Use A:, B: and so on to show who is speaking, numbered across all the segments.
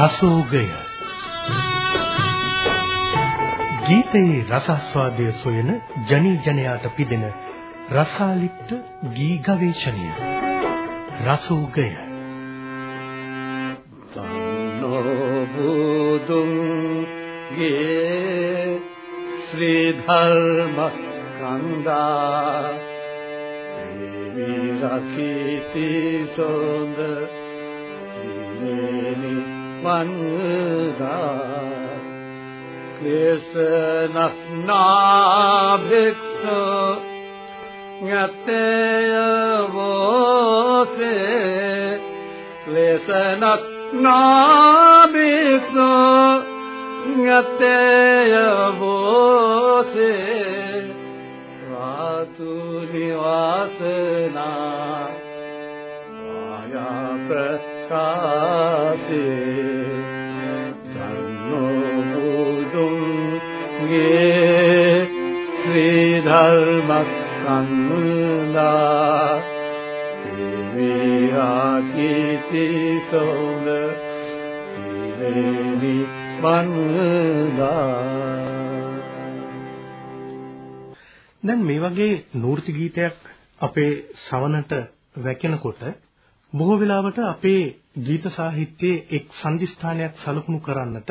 A: රසෝගය. ගීතයේ රසස්වාදය සොයන ජනී ජනයාට පිදෙන රසාලිත් ගී ගවේෂණය. රසෝගය.
B: තන්නෝ බුදුන් ගේ ශ්‍රී ධර්ම කන්දා විරකිති සොඳ සිනේනි මන්දා. ක්ලේශනස්නා භික්ෂු ඥතේය වෝසේ. ක්ලේශනස්නා භික්ෂු ඥතේය වෝසේ. රාතු නිවාසනා ධර්මස්කන්ධා විහාකීති සෝඳ සිරේනි වන්දා
A: දැන් මේ වගේ නූර්ති ගීතයක් අපේ ශ්‍රවණට වැකෙනකොට බොහෝ වෙලාවට අපේ ගීත සාහිත්‍යයේ එක් සංදිස්ථානයක් සලකුණු කරන්නට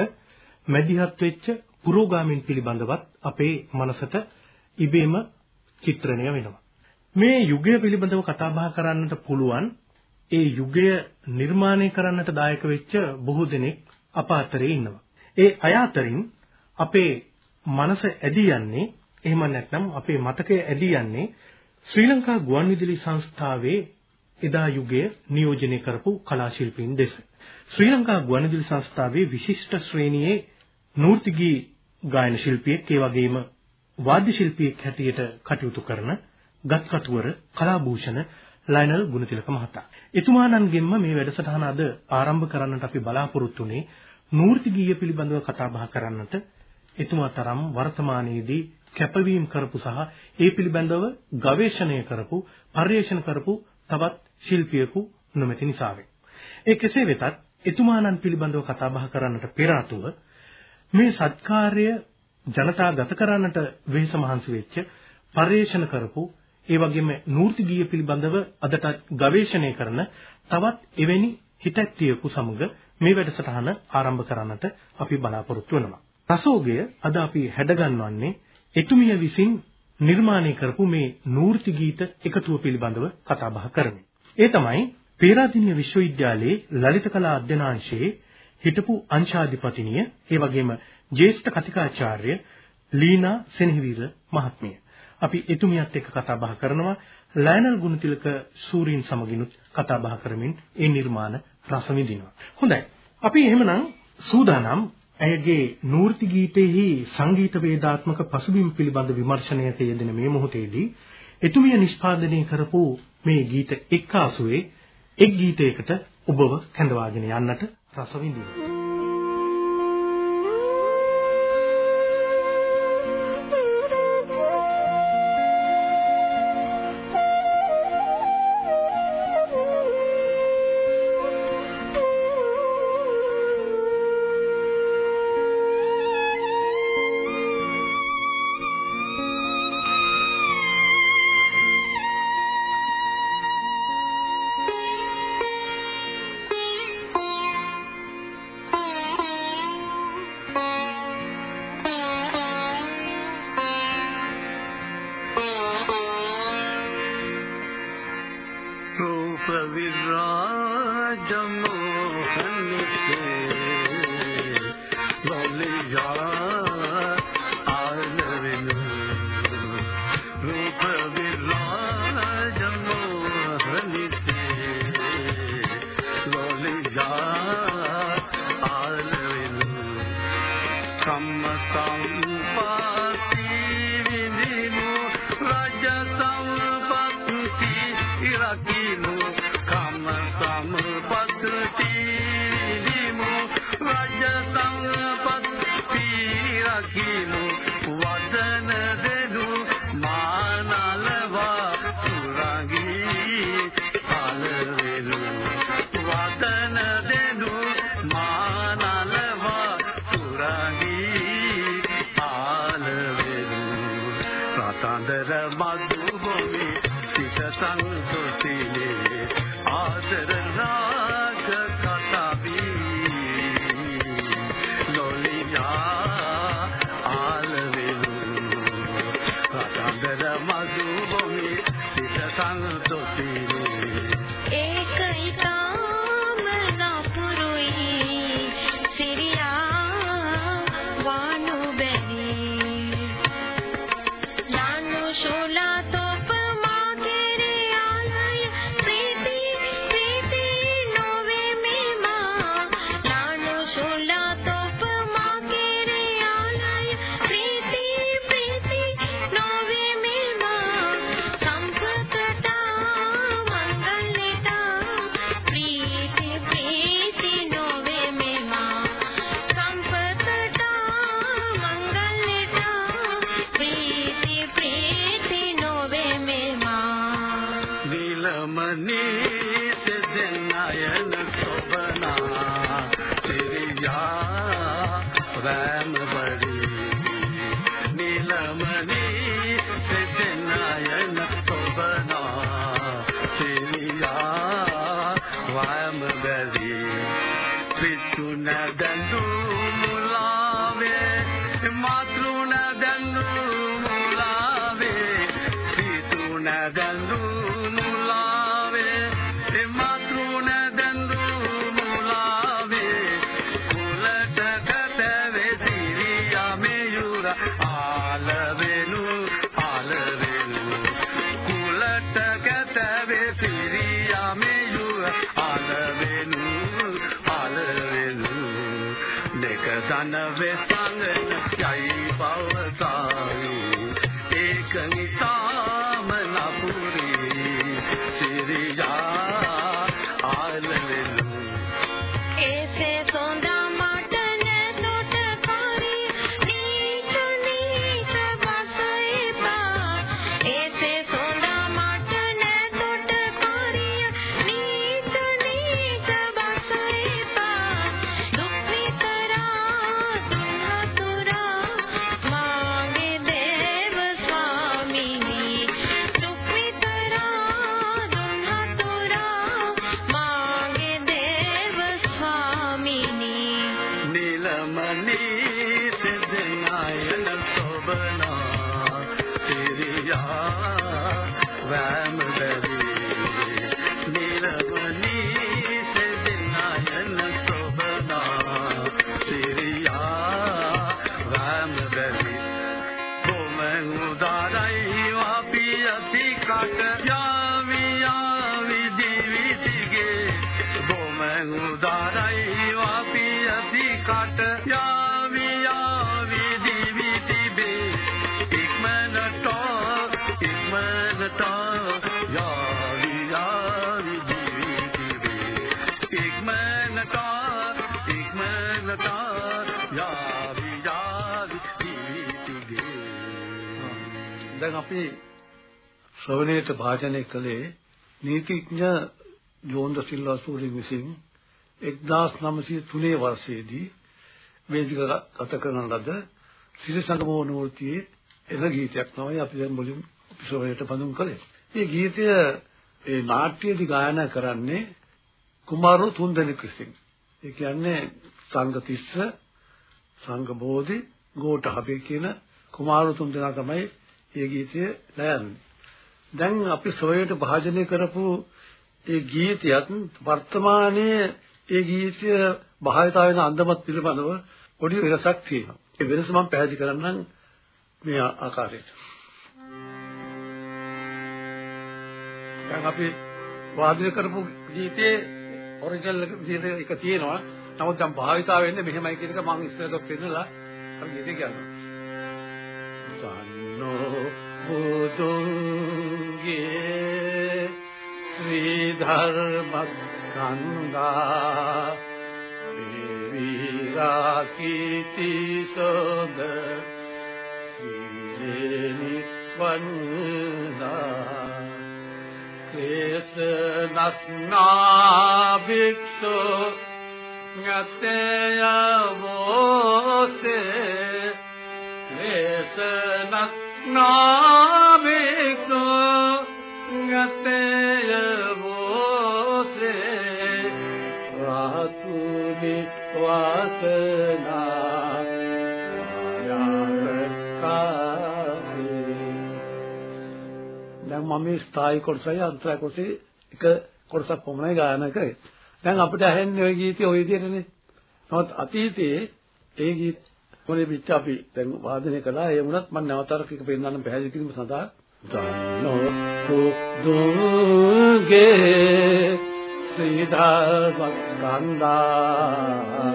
A: මැදිහත් වෙච්ච පුරෝගාමීන් පිළිබඳවත් අපේ මනසට ඉබේම චිත්‍රණය වෙනවා. මේ යුගය පිළිබඳව කතා බහ කරන්නට පුළුවන් ඒ යුගය නිර්මාණය කරන්නට දායක වෙච්ච බොහෝ දෙනෙක් අප අතරේ ඉන්නවා. ඒ අය අතරින් අපේ මනස ඇදී යන්නේ එහෙම නැත්නම් අපේ මතකය ඇදී යන්නේ ශ්‍රී ලංකා ගුවන්විදුලි සංස්ථාවේ එදා යුගයේ නියෝජනය කරපු කලා ශිල්පීන් දෙස. ශ්‍රී ලංකා ගුවන්විදුලි සංස්ථාවේ විශිෂ්ට ශ්‍රේණියේ නූර්තිගී ගායන ශිල්පියෙක් ඒ වගේම වාද්‍ය ශිල්පියෙක් හැටියට කටයුතු කරන ගත්කටුවර කලාභූෂණ ලයනල් ගුණතිලක මහතා. එතුමාණන්ගෙන්ම මේ වැඩසටහන අද ආරම්භ කරන්නට අපි බලාපොරොත්තු වෙන්නේ නූර්තිගීය පිළිබඳව කතා බහ කරන්නට එතුමා තරම් වර්තමානයේදී කැපවීම කරපු සහ ඒ පිළිබඳව ගවේෂණය කරපු පර්යේෂණ කරපු තවත් ශිල්පියෙකු නොමැති නිසාවෙන්. ඒ කෙසේ වෙතත් එතුමාණන් පිළිබඳව කතා බහ කරන්නට පෙර මේ සත්කාර්ය ජනතාගත කරන්නට වෙහෙස මහන්සි වෙච්ච පර්යේෂණ කරපු ඒ වගේම නූර්ති ගීය පිළිබඳව අදට ගවේෂණය කරන තවත් එවැනි හිතැත්තියෙකු සමග මේ වැඩසටහන ආරම්භ කරන්නට අපි බලාපොරොත්තු වෙනවා. රසෝගය අද අපි හැඩගන්වන්නේ එතුමිය විසින් නිර්මාණය කරපු මේ නූර්ති ගීත එකතුව පිළිබඳව කතා බහ කරමින්. ඒ තමයි පේරාදෙණිය විශ්වවිද්‍යාලයේ ලලිත කලා අධ්‍යනාංශයේ හිටපු අංශාධිපතිනිය ඒ වගේම ජ්‍යෙෂ්ඨ කතිකාචාර්ය ලීනා සෙනහිවීර මහත්මිය. අපි එතුමියත් එක්ක කතා බහ කරනවා ලයනල් ගුණතිලක සූරීන් සමගිනුත් කතා බහ කරමින් ඒ නිර්මාණ රස විඳිනවා. හොඳයි. අපි එහෙමනම් සූදානම් ඇයගේ නූර්ති ගීතයේහි සංගීත වේදාත්මක පසුබිම් පිළිබඳ විමර්ශනයක යෙදෙන මේ මොහොතේදී එතුමිය නිෂ්පාදනය කරපු මේ ගීත එක්කාසුවේ එක් ගීතයකට ඔබව කැඳවාගෙන යන්නට රස විඳිනවා.
C: ඉක්මනට යාවි යාවි දිවි තිබේ
B: දැන් අපි ශ්‍රවණයට භාජනය කළේ නීතිඥ ජෝන්ද සිල්වා සූරින් විසින් 1903 වර්ෂයේදී වේදික ගත කරන ලද සිරිසංගමෝ නූර්තියේ එන ගීතයක් තමයි අපි දැන් මුලින් ශ්‍රවණයට බඳුන් කළේ. මේ ගීතය ඒ නාට්‍යයේදී ගායනා කරන්නේ කුමාරෝ තුන්දෙනෙක් විසින්. ඒ කියන්නේ සංගතිස්ස සංගබෝධි ගෝඨහබේ කියන කුමාරෝ තුන්දෙනා තමයි මේ ගීතය ලයන්නේ. දැන් අපි සොයයට භාජනය කරපු ඒ ගීතයත් වර්තමානයේ ඒ ගීතය භාවිතා වෙන අන්දමත් පිළිබඳව පොඩි වෙනසක් තියෙනවා. ඒ වෙනස මම පැහැදිලි කරන්නම් මේ ආකාරයට. දැන් අපි වාදනය කරපු ගීතේ ඔරිජිනල් විදිහට එක තියෙනවා. නමුත් දැන් භාවිතා වෙන්නේ මෙහෙමයි කියන එක මම ඉස්සරහට පෙන්නලා අර ගීතේ කියනවා. සන්නෝ බුදුන්ගේ ශ්‍රී ධර්ම ගංගා විරා කීති සෝද සීලේනි වන්දා ක්ලේශ නස්නා භික්ෂු ඥතය වෝසේ ක්ලේශ නස්නා භික්ෂු ඥතය වෝසේ රාතුනි වාසනා දැන් මම මේ ස්ථායි කොටසයි අන්තරාය කොටසේ එක කොටසක් පමණයි ගායනා කරේ. දැන් අපිට ඇහෙන්නේ ওই ගීතය ওই විදිහටනේ. නමුත් අතීතයේ ඒ ගීත මොලේ පිට අපි දැන් වාදනය කළා. ඒ වුණත් මම නැවතත් එක පෙන්නන්න පැහැදිලි කිරීම සඳහා දන්නෝ සුදුගේ සීදාවක් ගන්දා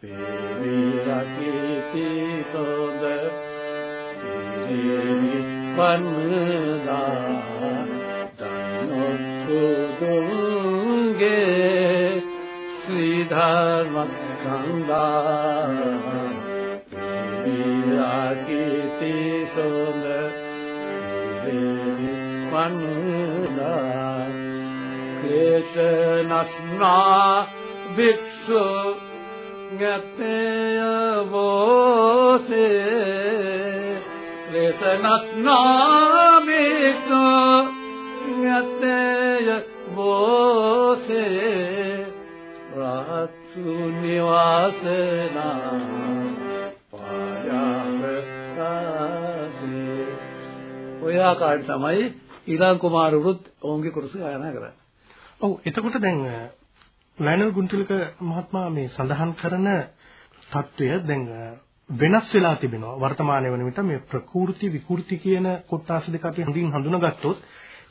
B: පේවිරකීති සොඳ සිරිනි වන්දා සීදාවක් ගන්දා පේවිරකීති සොඳ වන්දා ක්ලේශ නස්නා භික්ෂු ඥතය වෝසේ ක්ලේශ නස්නා භික්ෂු ඥතය වෝසේ රාත්තු නිවාසනා පායාපකාසේ ඔය ආකාරයට තමයි ඊළඟ කුමාරවරුත් ඔවුන්ගේ කුරුස ගායනා කරන්නේ.
A: ඔව් එතකොට දැන් ලයනල් ගුන්තිලක මහත්මයා මේ සඳහන් කරන தত্ত্বය දැන් වෙනස් වෙලා තිබෙනවා වර්තමානයේ වන විට මේ ප්‍රකෘති විකෘති කියන කොටස් දෙක අපි හඳින් හඳුනාගත්තොත්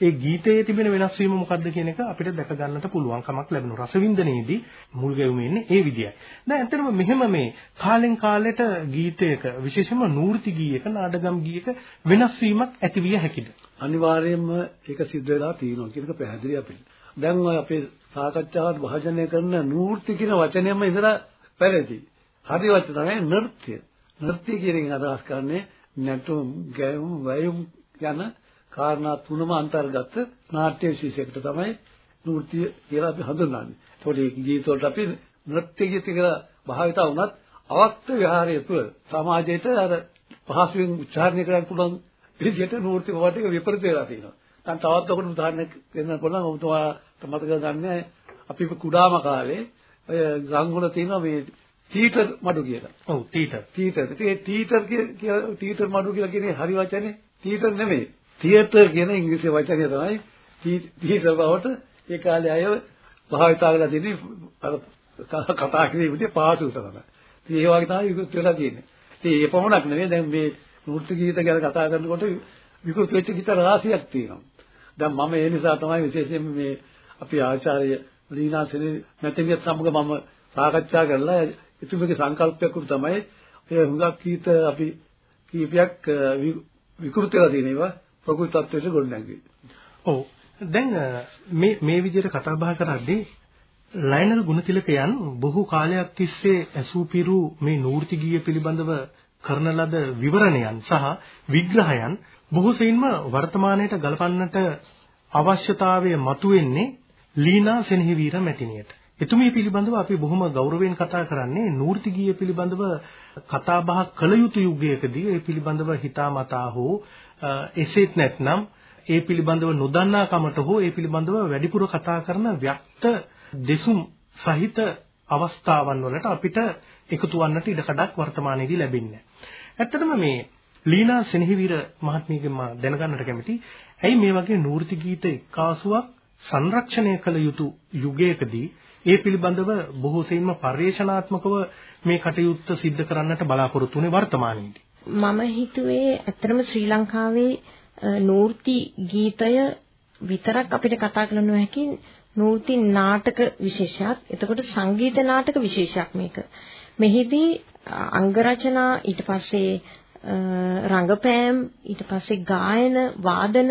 A: ඒ ගීතයේ තිබෙන වෙනස් වීම මොකක්ද කියන එක අපිට දැක ගන්නට පුළුවන්කමක් ලැබෙනවා රසවින්දනයේදී මුල් ගැවුමේ ඉන්නේ ඒ විදියයි. දැන් ඇත්තටම මෙහෙම මේ කාලෙන් කාලෙට ගීතයක විශේෂයෙන්ම නූර්ති ගීයක නාඩගම් ගීයක වෙනස් වීමක් ඇතිවිය හැකිද?
B: අනිවාර්යයෙන්ම ඒක සිද්ධ වෙලා තියෙනවා කියන එක පැහැදිලි අපිට. දැන් ඔය අපේ සාකච්ඡාවට භාජනය කරන නූර්ති කියන වචනයම ඉඳලා පැරදි. හරි වචන තමයි නෘත්‍ය. නෘත්‍ය කියන එකෙන් අදහස් කරන්නේ නැටුම්, ගැයුම්, වැයුම් යන කාරණා තුනම අන්තර්ගත නාට්‍ය විශේෂයකට තමයි නෘත්‍ය කියලා අපි හඳුන්වන්නේ. ඒකට මේ ගීත වලට අපි නෘත්‍ය ගීත කියලා භාවිතා වුණත් අවක්ත විහාරය තුළ සමාජයට අර පහසුවෙන් උච්චාරණය කරන්න පුළුවන් විදිහට නෘත්‍ය වට විපරිත වෙලා තියෙනවා. දැන් තවත් ඔකට උදාහරණයක් දෙන්න පුළුවන්. ඔබතුමාට මතක ගන්න අපි කුඩාම කාලේ ඔය ගංගුල තියෙනවා මේ තීටර් මඩු කියලා.
A: ඔව්. තීටර්.
B: ඉතින් ඒ තීටර් කියලා තීටර් මඩු කියලා කියන්නේ හරි වචනේ තීටර් නෙමෙයි. තියටර් කියන ඉංග්‍රීසි වචනය තමයි තීටර් බවට ඒ කාලේ අය භාවිතා කරලා තියෙන්නේ අර කතා කිරීමේදී පාසු තමයි. ඉතින් ඒ වගේ තමයි විකෘති වෙලා තියෙන්නේ. ඉතින් ඒ පමණක් නෙවෙයි දැන් මේ නෘත්‍ය ගීත ගැන කතා කරනකොට විකෘති වෙච්ච ගීත රාශියක් තියෙනවා. දැන් මම ඒ නිසා තමයි විශේෂයෙන්ම මේ අපි ආචාර්ය ලීනා සෙනෙ මැතිනියත් සමග මම සාකච්ඡා කරලා ඉතුරුගේ සංකල්පයක් උඩ තමයි ඔය හුඟක් ගීත අපි කීපයක් විකෘති වෙලා තියෙනවා ප්‍රකෘති තත්ත්වයට ගොඩනැගුවේ.
A: ඔව්. දැන් මේ මේ විදිහට කතා බහ කරද්දී ලයනල් ගුණතිලකයන් බොහෝ කාලයක් තිස්සේ ඇසූ පිරු මේ නූර්ති ගීය පිළිබඳව කරන ලද විවරණයන් සහ විග්‍රහයන් බොහෝ සෙයින්ම වර්තමානයට ගලපන්නට අවශ්‍යතාවය මතුවෙන්නේ ලීනා සෙනෙහිවීර මැතිණියට. එතුමිය පිළිබඳව අපි බොහොම ගෞරවයෙන් කතා කරන්නේ නූර්ති ගීය පිළිබඳව කතා බහ කළ යුතු යුගයකදී ඒ පිළිබඳව හිතාමතා හෝ එසේත් නැත්නම් ඒ පිළිබඳව නොදන්නා කමට හෝ ඒ පිළිබඳව වැඩිපුර කතා කරන ව්‍යක්ත දෙසුම් සහිත අවස්ථාවන් වලට අපිට එකතු වන්නට ඉඩකඩක් වර්තමානයේදී ලැබෙන්නේ. ඇත්තටම මේ ලීනා සෙනෙහිවීර මහත්මියගෙන් මම දැනගන්නට කැමතියි. ඇයි මේ වගේ නූර්ති ගීත එක්කාසුවක් සංරක්ෂණය කළ යුතු යුගයකදී ඒ පිළිබඳව බොහෝ සෙයින්ම පර්යේෂණාත්මකව මේ කටයුත්ත සිද්ධ කරන්නට බලාපොරොත්තු වෙන්නේ වර්තමානයේදී.
D: මම හිතුවේ ඇත්තටම ශ්‍රී ලංකාවේ නූර්ති ගීතය විතරක් අපිට කතා කරන්න හැකි නූර්ති නාටක විශේෂයක්. එතකොට සංගීත නාටක විශේෂයක් මේක. මෙහිදී අංග රචනා ඊට පස්සේ රංගපෑම් ඊට පස්සේ ගායන වාදන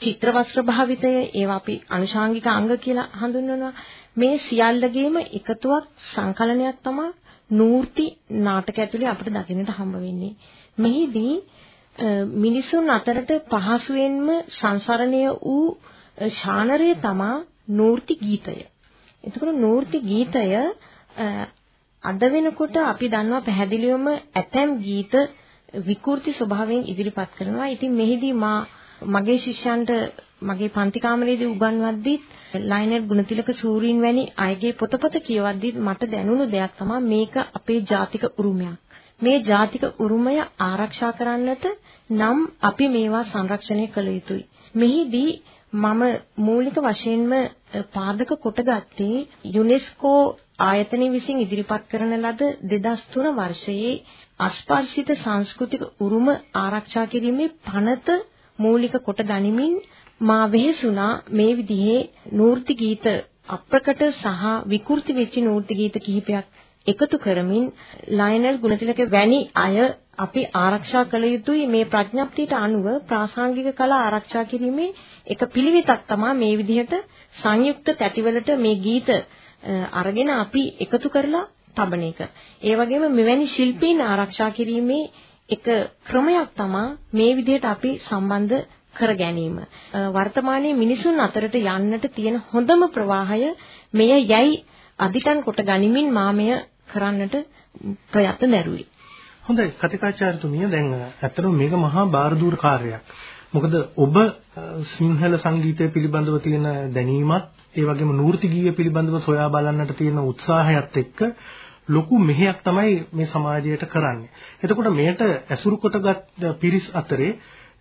D: චිත්‍ර වස්ත්‍ර භාවිතය ඒවා අපි අනුශාංගික අංග කියලා හඳුන්වනවා මේ සියල්ලගේම එකතුවක් සංකලනයක් තමයි නූර්ති නාටක ඇතුලේ අපිට දකින්නට හම්බ වෙන්නේ මෙහිදී මිනිසුන් අතරට පහසුවෙන්ම සංසරණය වූ ශානරය තමා නූර්ති ගීතය. එතකොට නූර්ති ගීතය අද වෙනකොට අපි දන්නවා පැහැදිලිවම ඇතැම් ගීත විකෘති ස්වභාවයෙන් ඉදිරිපත් කරනවා. ඉතින් මෙහිදී මා මගේ ශිෂ්‍යයන්ට මගේ පන්ති කාමරයේදී උගන්වද්දී ලයිනර් ගුණතිලක සූරීන් වැනි අයගේ පොතපත කියවද්දී මට දැනුණු දෙයක් තමයි මේක අපේ ජාතික උරුමයක්. මේ ජාතික උරුමය ආරක්ෂා කරන්නට නම් අපි මේවා සංරක්ෂණය කළ යුතුයි. මෙහිදී මම මූලික වශයෙන්ම පාදක කොටගත්තේ යුනෙස්කෝ ආයතනය විසින් ඉදිරිපත් කරන ලද 2003 වර්ෂයේ අස්පර්ශිත සංස්කෘතික උරුම ආරක්ෂා කිරීමේ පනත මූලික කොට ගනිමින් මා වෙහෙසුණා මේ විදිහේ නූර්ති ගීත අප්‍රකට සහ විකෘති වෙච්ච නූර්ති ගීත කිහිපයක් එකතු කරමින් ලයනල් ගුණතිලක වැනි අය අපි ආරක්ෂා කළ යුතුයි මේ ප්‍රඥප්තියට අනුව ප්‍රාසංගික කලා ආරක්ෂා කිරීමේ එක පිළිවෙතක් තමයි මේ විදිහට සංයුක්ත තැටිවලට මේ ගීත අරගෙන අපි එකතු කරලා තබන එක. ඒ වගේම මෙවැනි ශිල්පීන් ආරක්ෂා කිරීමේ එක ක්‍රමයක් තමයි මේ විදිහට අපි සම්බන්ධ කර ගැනීම. වර්තමානයේ මිනිසුන් අතරට යන්නට තියෙන හොඳම ප්‍රවාහය මෙය යයි අදිටන් කොට ගනිමින් මාමය කරන්නට ප්‍රයත්න දැරුවේ.
A: හොඳයි කතිකාචාර්යතුමිය දැන් ඇත්තටම මේක මහා බාරදූර කාර්යයක්. මොකද ඔබ අ, සිංහල සංගීතය පිළිබඳව තියෙන දැනීමත් ඒ වගේම නූර්ති ගීය පිළිබඳව සොයා බලන්නට තියෙන උත්සාහයත් එක්ක ලොකු මෙහෙයක් තමයි මේ සමාජයට කරන්නේ. එතකොට මෙයට ඇසුරු කොටගත් පිරිස් අතරේ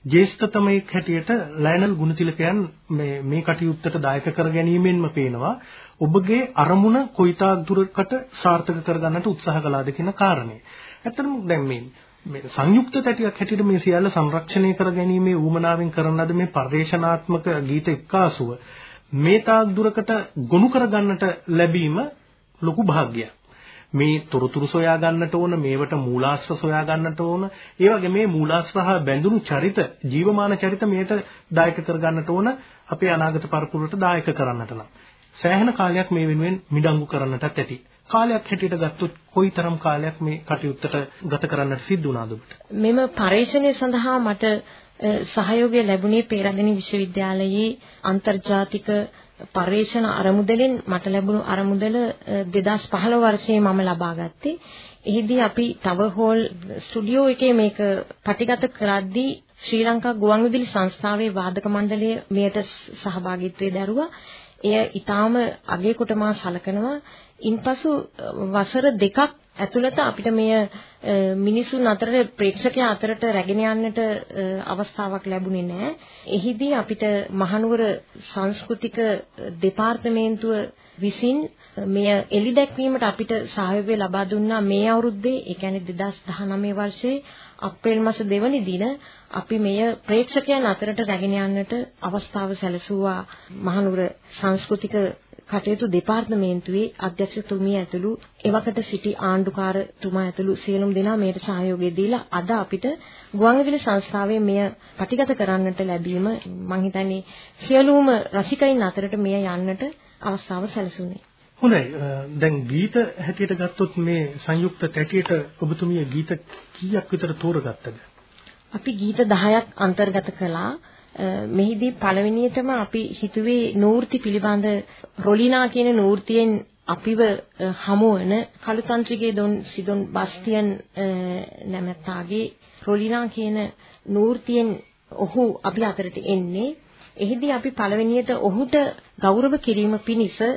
A: ජේෂ්ඨතමයෙක් හැටියට ලයනල් ගුණතිලකයන් මේ මේ කටයුත්තට දායක කර ගැනීමෙන්ම පේනවා ඔබගේ අරමුණ කොයිතාක් දුරකට සාර්ථක කරගන්නට උත්සාහ කළාද කියන කාරණේ. ඇත්තටම දැන් මේ මේ සංයුක්ත තැටියක් හැටියට මේ සියල්ල සංරක්ෂණය කර ගැනීමේ ඌමනාවෙන් කරන ලද මේ පරිවේශනාත්මක ගීත එක්කාසුව මේ තාක් දුරකට ගොනු කරගන්නට ලැබීම ලොකු භාග්‍යයක්. මේ තොරතුරු සොයා ගන්නට ඕන මේවට මූලාශ්‍ර සොයා ගන්නට ඕන. ඒ වගේ මේ මූලාශ්‍ර හා බැඳුණු චරිත ජීවමාන චරිත මේට දායක කර ගන්නට ඕන. අපේ අනාගත පරපුරට දායක කරන්නට නම්. සෑහෙන කාලයක් මේ වෙනුවෙන් මිඩංගු කරන්නටත් ඇති. කාලයක් හැටියට ගත්තොත් කොයිතරම් කාලයක් මේ කටයුත්තට ගත කරන්නට සිද්ධ වුණාද ඔබට?
D: මෙම පරේක්ෂණය සඳහා මට අ, සහයෝගය ලැබුණේ පේරාදෙණි විශ්වවිද්‍යාලයේ අන්තර්ජාතික පර්යේෂණ අරමුදලෙන් මට ලැබුණු අරමුදල අ, 2015 වර්ෂයේ මම ලබා ගත්තේ. එහිදී අපි තව හෝල් ස්ටුඩියෝ එකේ මේක පටිගත කරද්දී ශ්‍රී ලංකා ගුවන්විදුලි සංස්ථාවේ වාදක මණ්ඩලය මෙයට සහභාගීත්වයේ දරුවා. එය ඊටාම අගය කොට මා සලකනවා. ඉන්පසු අ, වසර දෙකක් ඇතුළත අපිට මෙය අ, මිනිසුන් අතර ප්‍රේක්ෂකයා අතරට රැගෙන යන්නට අ, අවස්ථාවක් ලැබුණේ නැහැ. එහිදී අපිට මහනුවර සංස්කෘතික දෙපාර්තමේන්තුව විසින් මෙය එලි දැක්වීමට අපිට සහයෝගය ලබා දුන්නා මේ අවුරුද්දේ ඒ කියන්නේ 2019 වර්ෂයේ අප්‍රේල් මාස දෙවනි දින අපි මෙය ප්‍රේක්ෂකයන් අතරට රැගෙන යන්නට අවස්ථාව සැලසුවා. මහනුවර සංස්කෘතික කටයුතු දෙපාර්තමේන්තුවේ අධ්‍යක්ෂතුමිය ඇතුළු එවකට සිටි ආණ්ඩුකාරතුමා ඇතුළු සියලුම දෙනා මේට සහයෝගය දීලා අද අපිට ගුවන්විදුලි සංස්ථාවේ මෙය පටිගත කරන්නට ලැබීම මම හිතන්නේ සියලුම රසිකයින් අතරට මෙය යන්නට අවස්ථාව සැලසුනේ.
A: හොඳයි. අ, දැන් ගීත හැටියට ගත්තොත් මේ සංයුක්ත තැටියට ඔබතුමිය ගීත කීයක් විතර තෝරගත්තද?
D: අපි ගීත 10ක් අන්තර්ගත කළා. අ, මෙහිදී පළවෙනියටම අපි හිතුවේ නූර්ති පිළිබඳ රොලිනා කියන නූර්තියෙන් අපිව අ, හමුවන කළුතන්ත්‍රිකේ දොන් සිදොන් බස්තියන් අ, නැමැත්තාගේ රොලිනා කියන නූර්තියෙන් ඔහු අපි අතරට එන්නේ. එහිදී අපි පළවෙනියට ඔහුට ගෞරව කිරීම පිණිස අ,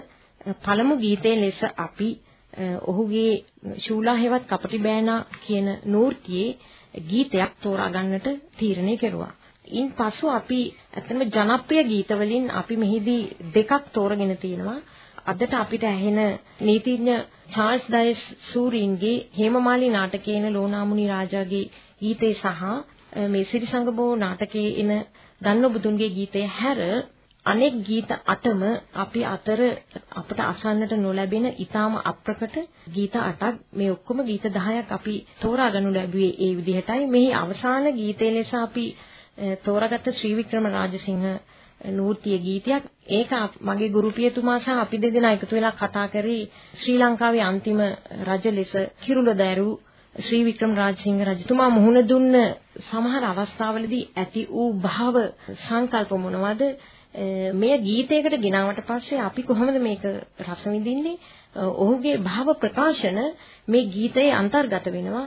D: පළමු ගීතයේ ලෙස අපි අ, ඔහුගේ ශූලා හෙවත් කපටි බෑනා කියන නූර්තියේ ගීතයක් තෝරා ගන්නට තීරණය කෙරුවා. ඉන් පසු අපි ඇත්තම ජනප්‍රිය ගීත වලින් අපි මෙහිදී දෙකක් තෝරගෙන තියෙනවා. අදට අපිට ඇහෙන නීතිඥ චාල්ස් ඩයස් සූරීන්ගේ හේමමාලි නාටකයේන ලෝනාමුනි රාජාගේ ගීතේ සහ අ, මේ සිරිසංගබෝ නාටකයේ එන දන්නබුදුන්ගේ ගීතය හැර අනෙක් ගීත අටම අපි අතර අපට අසන්නට නොලැබෙන ඊටාම අප්‍රකට ගීත අටක් මේ ඔක්කොම ගීත 10ක් අපි තෝරා ගනු ලැබුවේ ඒ විදිහටයි. මෙහි අවසාන ගීතය ලෙස අපි අ, තෝරාගත්ත ශ්‍රී වික්‍රම රාජසිංහ නූර්තිය ගීතයක්. ඒක අප- මගේ ගුරු පියතුමා සහ අපි දෙදෙනා එකතු වෙලා කතා කරේ ශ්‍රී ලංකාවේ අන්තිම රජ ලෙස කිරුළ දෑරු ශ්‍රී වික්‍රම රාජසිංහ රජතුමා මුහුණ දුන්න සමහර අවස්ථාවලදී ඇති වූ භාව සංකල්ප මොනවද? අ, මෙය ගීතයකට ගෙනාවට පස්සේ අපි කොහොමද මේක රස විඳින්නේ? අ, ඔහුගේ භාව ප්‍රකාශන මේ ගීතයේ අන්තර්ගත වෙනවා.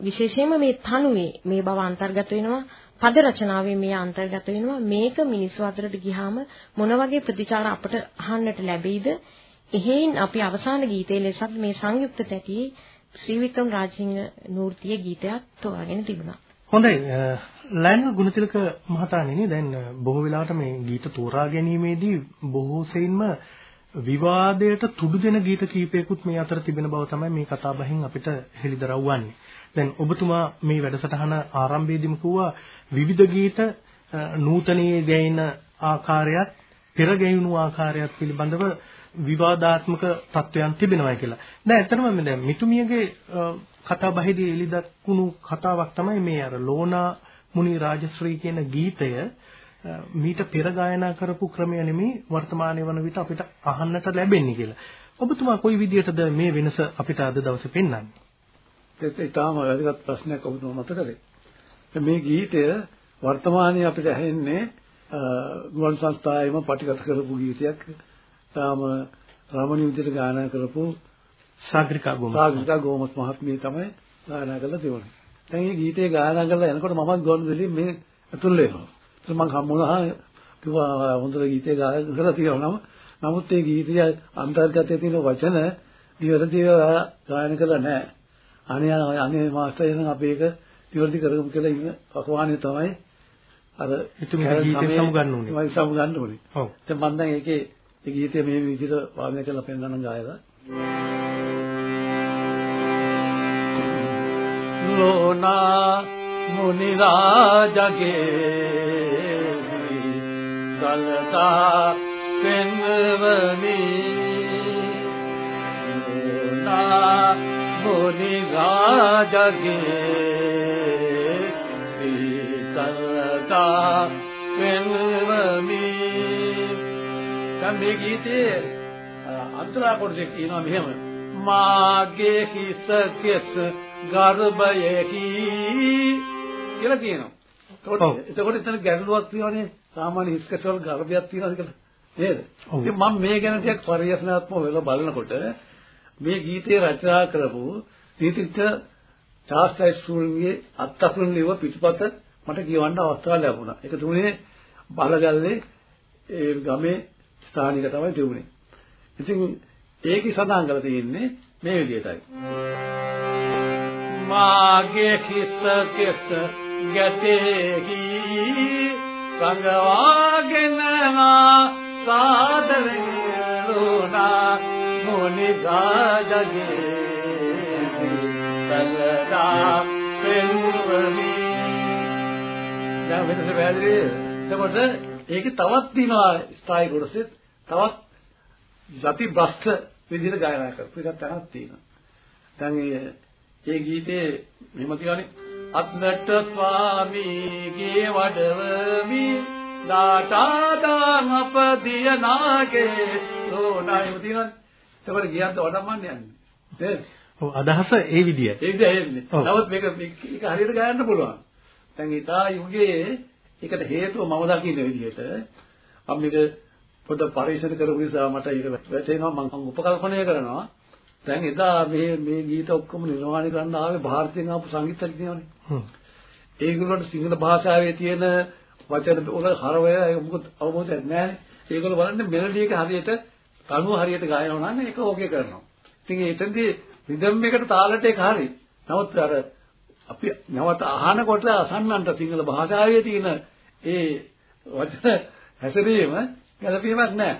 D: විශේෂයෙන්ම මේ තනුවේ මේ බව අන්තර්ගත වෙනවා. පද රචනාවේ මේ අන්තර්ගත වෙනවා. මේක මිනිස්සු අතරට ගියාම මොන වගේ ප්‍රතිචාර අපට අහන්නට ලැබෙයිද? එහෙයින් අපි අවසාන ගීතයේ ලෙසත් මේ සංයුක්ත තැටියේ ශ්‍රී වික්‍රම රාජසිංහ නූර්තියේ ගීතයක් තෝරාගෙන තිබුණා.
A: හොඳයි ලයනල් ගුණතිලක මහතාණෙනි දැන් අ, බොහෝ වෙලාවට මේ ගීත තෝරා ගැනීමේදී බොහෝ සෙයින්ම විවාදයට තුඩු දෙන ගීත කීපයකුත් මේ අතර තිබෙන බව තමයි මේ කතාබහෙන් අපිට හෙළිදරව් වන්නේ. දැන් ඔබතුමා මේ වැඩසටහන ආරම්භයේදීම කිව්වා විවිධ ගීත අ, නූතනයේ ගැයෙන ආකාරයත් පෙර ගැයුණු ආකාරයත් පිළිබඳව විවාදාත්මක තත්වයන් තිබෙනවා කියලා. දැන් ඇත්තටම මේ දැන් මිතුමියගේ අ, කතාබහේදී එළිදක්ුණු කතාවක් තමයි මේ අර ලෝනා මුනි රාජශ්‍රී කියන ගීතය අ, මීට පෙර ගායනා කරපු ක්‍රමය නෙමෙයි වර්තමානයේ වන විට අපිට අහන්නට ලැබෙන්නේ කියලා. ඔබතුමා කොයි විදියටද මේ වෙනස අපිට අද දවසේ පෙන්වන්නේ?
B: ඒක ඊටාම වැදගත් ප්‍රශ්නයක් ඔබතුමා මත කළේ. මේ ගීතය වර්තමානයේ අපිට ඇහෙන්නේ අ, ගුවන් සංස්ථාවේම පටිගත කරපු ගීතයක්. තාම රාමණී විදිහට ගායනා කරපු
A: සාගරිකා ගෝමස්.
B: සාගරිකා ගෝමස් මහත්මිය තමයි ගායනා කරලා තිබුණේ. දැන් මේ ගීතේ ගායනා කරලා යනකොට මමත් ගොන් දෙලින් මේ ඇතුල් වෙනවා. ඉතින් මං හම්බුණා කිව්වා හොඳට ගීතේ ගායන කරලා තියෙනවා නමුත් ඒ ගීතය අන්තර්ගතයේ තියෙන වචන නිවැරදිව ගායන කරලා නැහැ. අනේ අනේ මාස්ටර් එනම් අපි ඒක නිවැරදි කරගමු කියලා ඉන්න අකවාණේ තමයි අර
A: එතුමිට ගීතේ සමුගන්න.
B: මම සමුගන්න උනේ.
A: ඔව්.
B: දැන් මම දැන් ඒකේ ඒ ගීතය මේ විදිහට වාදනය කරලා පෙන්නනම් ගායලා.
E: ලෝනා මුනි රාජගේ සලකා පෙන්වමි ලෝනා මුනි රාජගේ සලකා පෙන්වමි
B: දැන් මේ ගීතයේ අන්තරා කොටසක් තියෙනවා මෙහෙම.
E: මාගේ හිස කෙස් ගර්භයෙහි
B: කියලා කියනවා. එතකොට එතන ගැටලුවක් තියෙනවානේ. සාමාන්‍ය හිස්කටවල ගර්භයක් තියෙනවාද කියලා. නේද? ඉතින් මම මේ ගැන ටිකක් පරිශනාත්මකව වෙලා බලනකොට මේ ගීතය රචනා කරපු නීතිඥ චාර්ල්ස් ටයිස්ෆූල්ගේ අත්අකුරු ලිව පිටපත මට කියවන්න අවස්ථාව ලැබුණා. ඒක තුනේ බලගල්ලේ ඒ ගමේ ස්ථානික තමයි තිබුණේ. ඉතින් ඒකේ සඳහන් කරලා තියෙන්නේ මේ විදිහටයි.
E: මාගේ හිස කෙස් ගැටෙහි සංගවාගෙන නා සාදරේරුණා මුනි රාජගේ සලදා පෙන්වමි
B: දැන් වෙනස පැහැදිලි. එතකොට ඒකේ තවත් තියෙනවා ස්ථායි කොටසෙත් තවත් යටි බ්‍රස්ත විදිහට ගායනා කරපු එකක් තැනක් තියෙනවා. දැන් ඒ ගීතේ මෙහෙම කියවනේ
E: අත්නට ස්වාමීගේ වඩවමි දාටාදාම පදිය නාගේ
B: ඕනායම තියෙනවනේ. එතකොට ගියත් වඩම්මන්න යන්නේ.
A: ඔව් අදහස ඒ විදියයි.
B: ඒ විදිහ එන්නේ. නමුත් මේක මේක හරියට ගයන්න පුළුවන්. දැන් ඊටා යුගයේ ඒකට හේතුව මම දකින විදිහට මම මේක පොඩ පරිශන කරපු නිසා මට ඒක වැටෙනවා මම උපකල්පනය කරනවා. දැන් එදා මේ මේ ගීත ඔක්කොම නිර්මාණය කරන්න ආවේ ಭಾರತයෙන් ආපු සංගීතඥයෝනේ. ඒගොල්ලන්ට සිංහල භාෂාවේ තියෙන වචන වල හරවය මොකද අවබෝධයක් නැහැ ඒගොල්ලෝ බලන්නේ මෙලඩි එක හරියට තනුව හරියට ගායනවා නම් ඒක ඕකේ කරනවා. ඉතින් එතනදී රිද්ම් එකට තාලට ඒක හරි. නමුත් අර අපි නැවත අහනකොට අසන්නන්ට සිංහල භාෂාවේ තියෙන ඒ වචන හැසිරීම ගැළපීමක් නැහැ.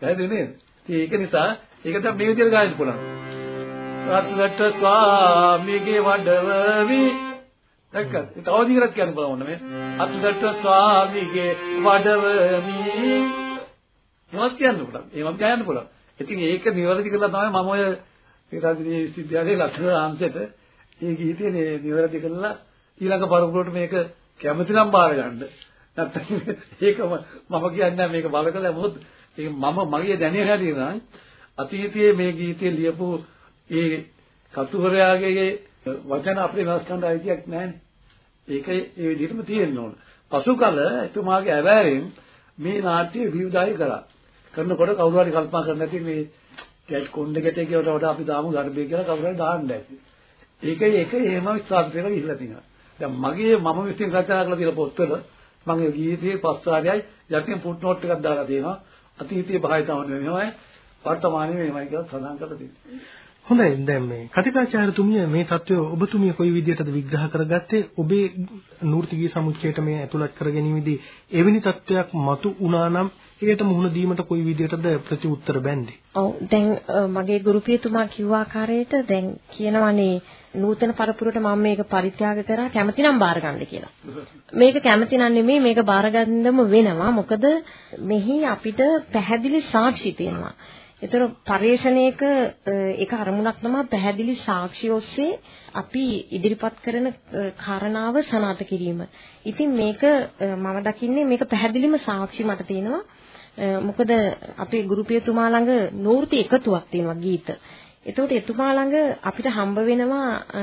B: පැහැදිලි නේද? ඉතින් ඒක නිසා ඒක තමයි මේ විදිහට ගායන්න පුළුවන්.
E: රත්නට ස්වාමීගේ වඩවමි
B: දැක්කද? ඒ තව දිගට කියන්න බලන්න මේ.
E: අත්නට ස්වාමීගේ වඩවමි
B: ඒවත් කියන්න පුළුවන්. ඒවත් ගයන්න පුළුවන්. ඉතින් ඒක නිවැරදි කරලා තමයි මම ඔය විරාජිනී විශ්වවිද්‍යාලයේ ලක්ෂණ ආංශයට මේ ගීතේ නේ නිවැරදි කරලා ඊළඟ පරපුරට මේක කැමති නම් බාර ගන්න. නැත්නම් ඒක මම කියන්නේ මේක බල කළා මොකද ඒක මම මගේ දැනෙන හැටි නම් අතීතයේ මේ ගීතේ ලියපු ඒ කතුවරයාගේ වචන අපේ වෙනස් කරන්න අයිතියක් නැහැ. ඒක ඒ විදිහටම තියෙන්න ඕන. පසු කල එතුමාගේ ඇවෑරෙන් මේ නාට්‍ය විවිධයි කරා. කරනකොට කවුරු හරි කල්පනා කරන්නේ නැති මේ කැට් කොණ්ඩ ගැටේ කියවට වඩා අපි දාමු ගර්භය කියලා කවුරු හරි දාන්න ඇති. ඒකයි ඒක එහෙම විශ්වාස කරලා ගිහිල්ලා තියෙනවා. දැන් මගේ මම විශ්ින් රචනා කරලා තියෙන පොත්වල මම ඒ ගීතයේ පස්වාරයයි යටින් ෆුට් නෝට් එකක් දාලා තියෙනවා. අතීතයේ භාවිතාවන් වෙනවායි වර්තමානයේ මේවයි කියලා සඳහන් කරලා තියෙනවා.
A: හොඳයි දැන් මේ කතිකාචාර්යතුමිය මේ தত্ত্বය ඔබතුමිය කොයි විදිහටද විග්‍රහ කරගත්තේ ඔබේ නූර්තිගී සමුච්චයට මේ ඇතුළත් කරගැනීමේදී එවැනි தত্ত্বයක් මතු වුණා නම් ඒකට මුහුණ දීමට කොයි විදිහටද ප්‍රතිඋත්තර බැන්දේ
D: ඔව් දැන් අ, මගේ ගුරුපියතුමා කිව්ව ආකාරයට දැන් කියනවානේ නූතන පරපුරට මම මේක පරිත්‍යාග කරා කැමතිනම් බාර ගන්න කියලා. මේක කැමති නම් නෙමෙයි මේක බාර ගන්නම වෙනවා. මොකද මෙහි අපිට පැහැදිලි සාක්ෂි තියෙනවා. ඒතර පරිශ්‍රණයක එක අරමුණක් තමයි පැහැදිලි සාක්ෂි ඔස්සේ අපි ඉදිරිපත් කරන අ, කාරණාව සනාථ කිරීම. ඉතින් මේක අ, මම දකින්නේ මේක පැහැදිලිම සාක්ෂි මට තියෙනවා. අ, මොකද අපේ ගුරුපියතුමා ළඟ නූර්ති එකතුවක් තියෙනවා ගීත. එතකොට එතුමා ළඟ අපිට හම්බ වෙනවා අ,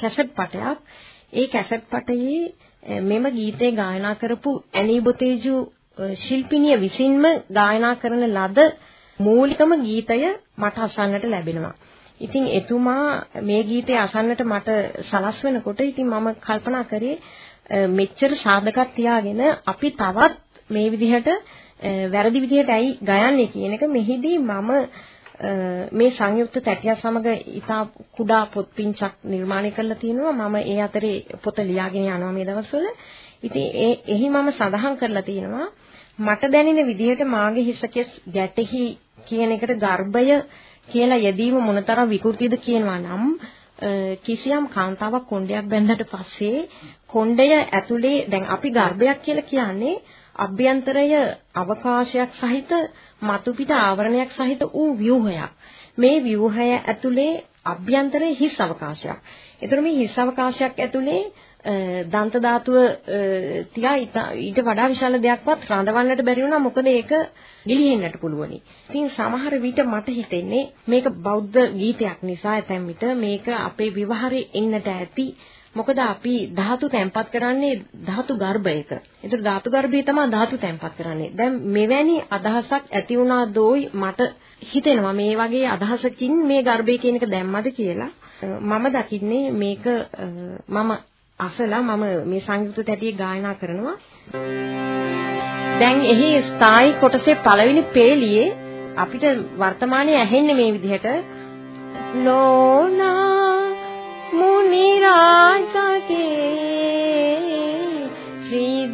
D: කැසට් පටයක්. ඒ කැසට් පටයේ අ, මෙම ගීතේ ගායනා කරපු ඇනී බොතේජු අ, ශිල්පිනිය විසින්ම ගායනා කරන ලද මූලිකම ගීතය මට අසන්නට ලැබෙනවා. ඉතින් එතුමා මේ ගීතය අසන්නට මට සලස්වනකොට ඉතින් මම කල්පනා කරේ මෙච්චර සාධකත් තියාගෙන අපි තවත් මේ විදිහට වැරදි විදිහට ඇයි ගයන්නේ කියන එක මෙහිදී මම මේ සංයුක්ත තැටිය සමග ඉතා කුඩා පොත් පිංචක් නිර්මාණය කරලා තිනවා. මම ඒ අතරේ පොත ලියාගෙන යනවා මේ දවස්වල. ඉතින් ඒ එහි මම සඳහන් කරලා තිනවා මට දැනෙන විදිහට මාගේ හිසකෙස් ගැටෙහි කියන එකට ගර්භය කියලා යෙදීම මොනතරම් විකෘතිද කියනවා නම් කිසියම් කාන්තාවක් කොණ්ඩයක් බැඳලා පස්සේ කොණ්ඩය ඇතුලේ දැන් අපි ගර්භයක් කියලා කියන්නේ අභ්‍යන්තරය අවකාශයක් සහිත මතු පිට ආවරණයක් සහිත වූ ව්‍යුහයක්. මේ ව්‍යුහය ඇතුලේ අභ්‍යන්තරයේ හිස් අවකාශයක්. ඒතර මේ හිස් අවකාශයක් ඇතුලේ දන්ත ධාතුව තියා ඊට වඩා විශාල දෙයක්වත් රඳවන්නට බැරි වුණා මොකද ඒක ගිලිහෙන්නට පුළුවනි. ඉතින් සමහර විට මට හිතෙන්නේ මේක බෞද්ධ ගීතයක් නිසා ඇතැම් විට මේක අපේ විවහාරේ එන්නට ඇති මොකද අපි ධාතු තැම්පත් කරන්නේ ධාතු ගර්භයක. ඒතර ධාතු ගර්භය තමයි ධාතු තැම්පත් කරන්නේ. දැන් මෙවැනි අදහසක් ඇති වුණා දෝයි මට හිතෙනවා මේ වගේ අදහසකින් මේ ගර්භය කියන එක දැම්මද කියලා. මම දකින්නේ මේක මම අසලා මම මේ සංයුක්ත තැටිය ගායනා කරනවා. දැන් එහි ස්ථායි කොටසේ පළවෙනි පේලියේ අපිට වර්තමානයේ ඇහෙන්නේ මේ විදිහට ලෝනා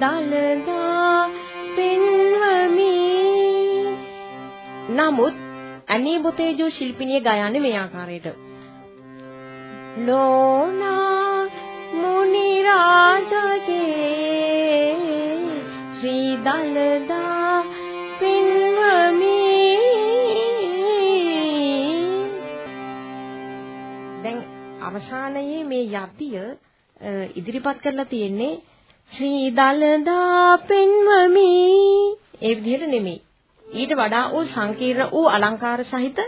D: දලදා පෙන්වමි. නමුත් අනී බොතේජෝ ශිල්පිනිය ගයන්නේ මේ ආකාරයට. ලෝනා මුනි රාජගේ ශ්‍රී දලදා පෙන්වමි. දැන් අවසානයේ මේ යතිය ඉදිරිපත් කරලා තියෙන්නේ ශ්‍රී දලදා පෙන්වමි ඒ විදිහට නෙමෙයි ඊට වඩා ඕ සංකීර්ණ වූ අලංකාර සහිත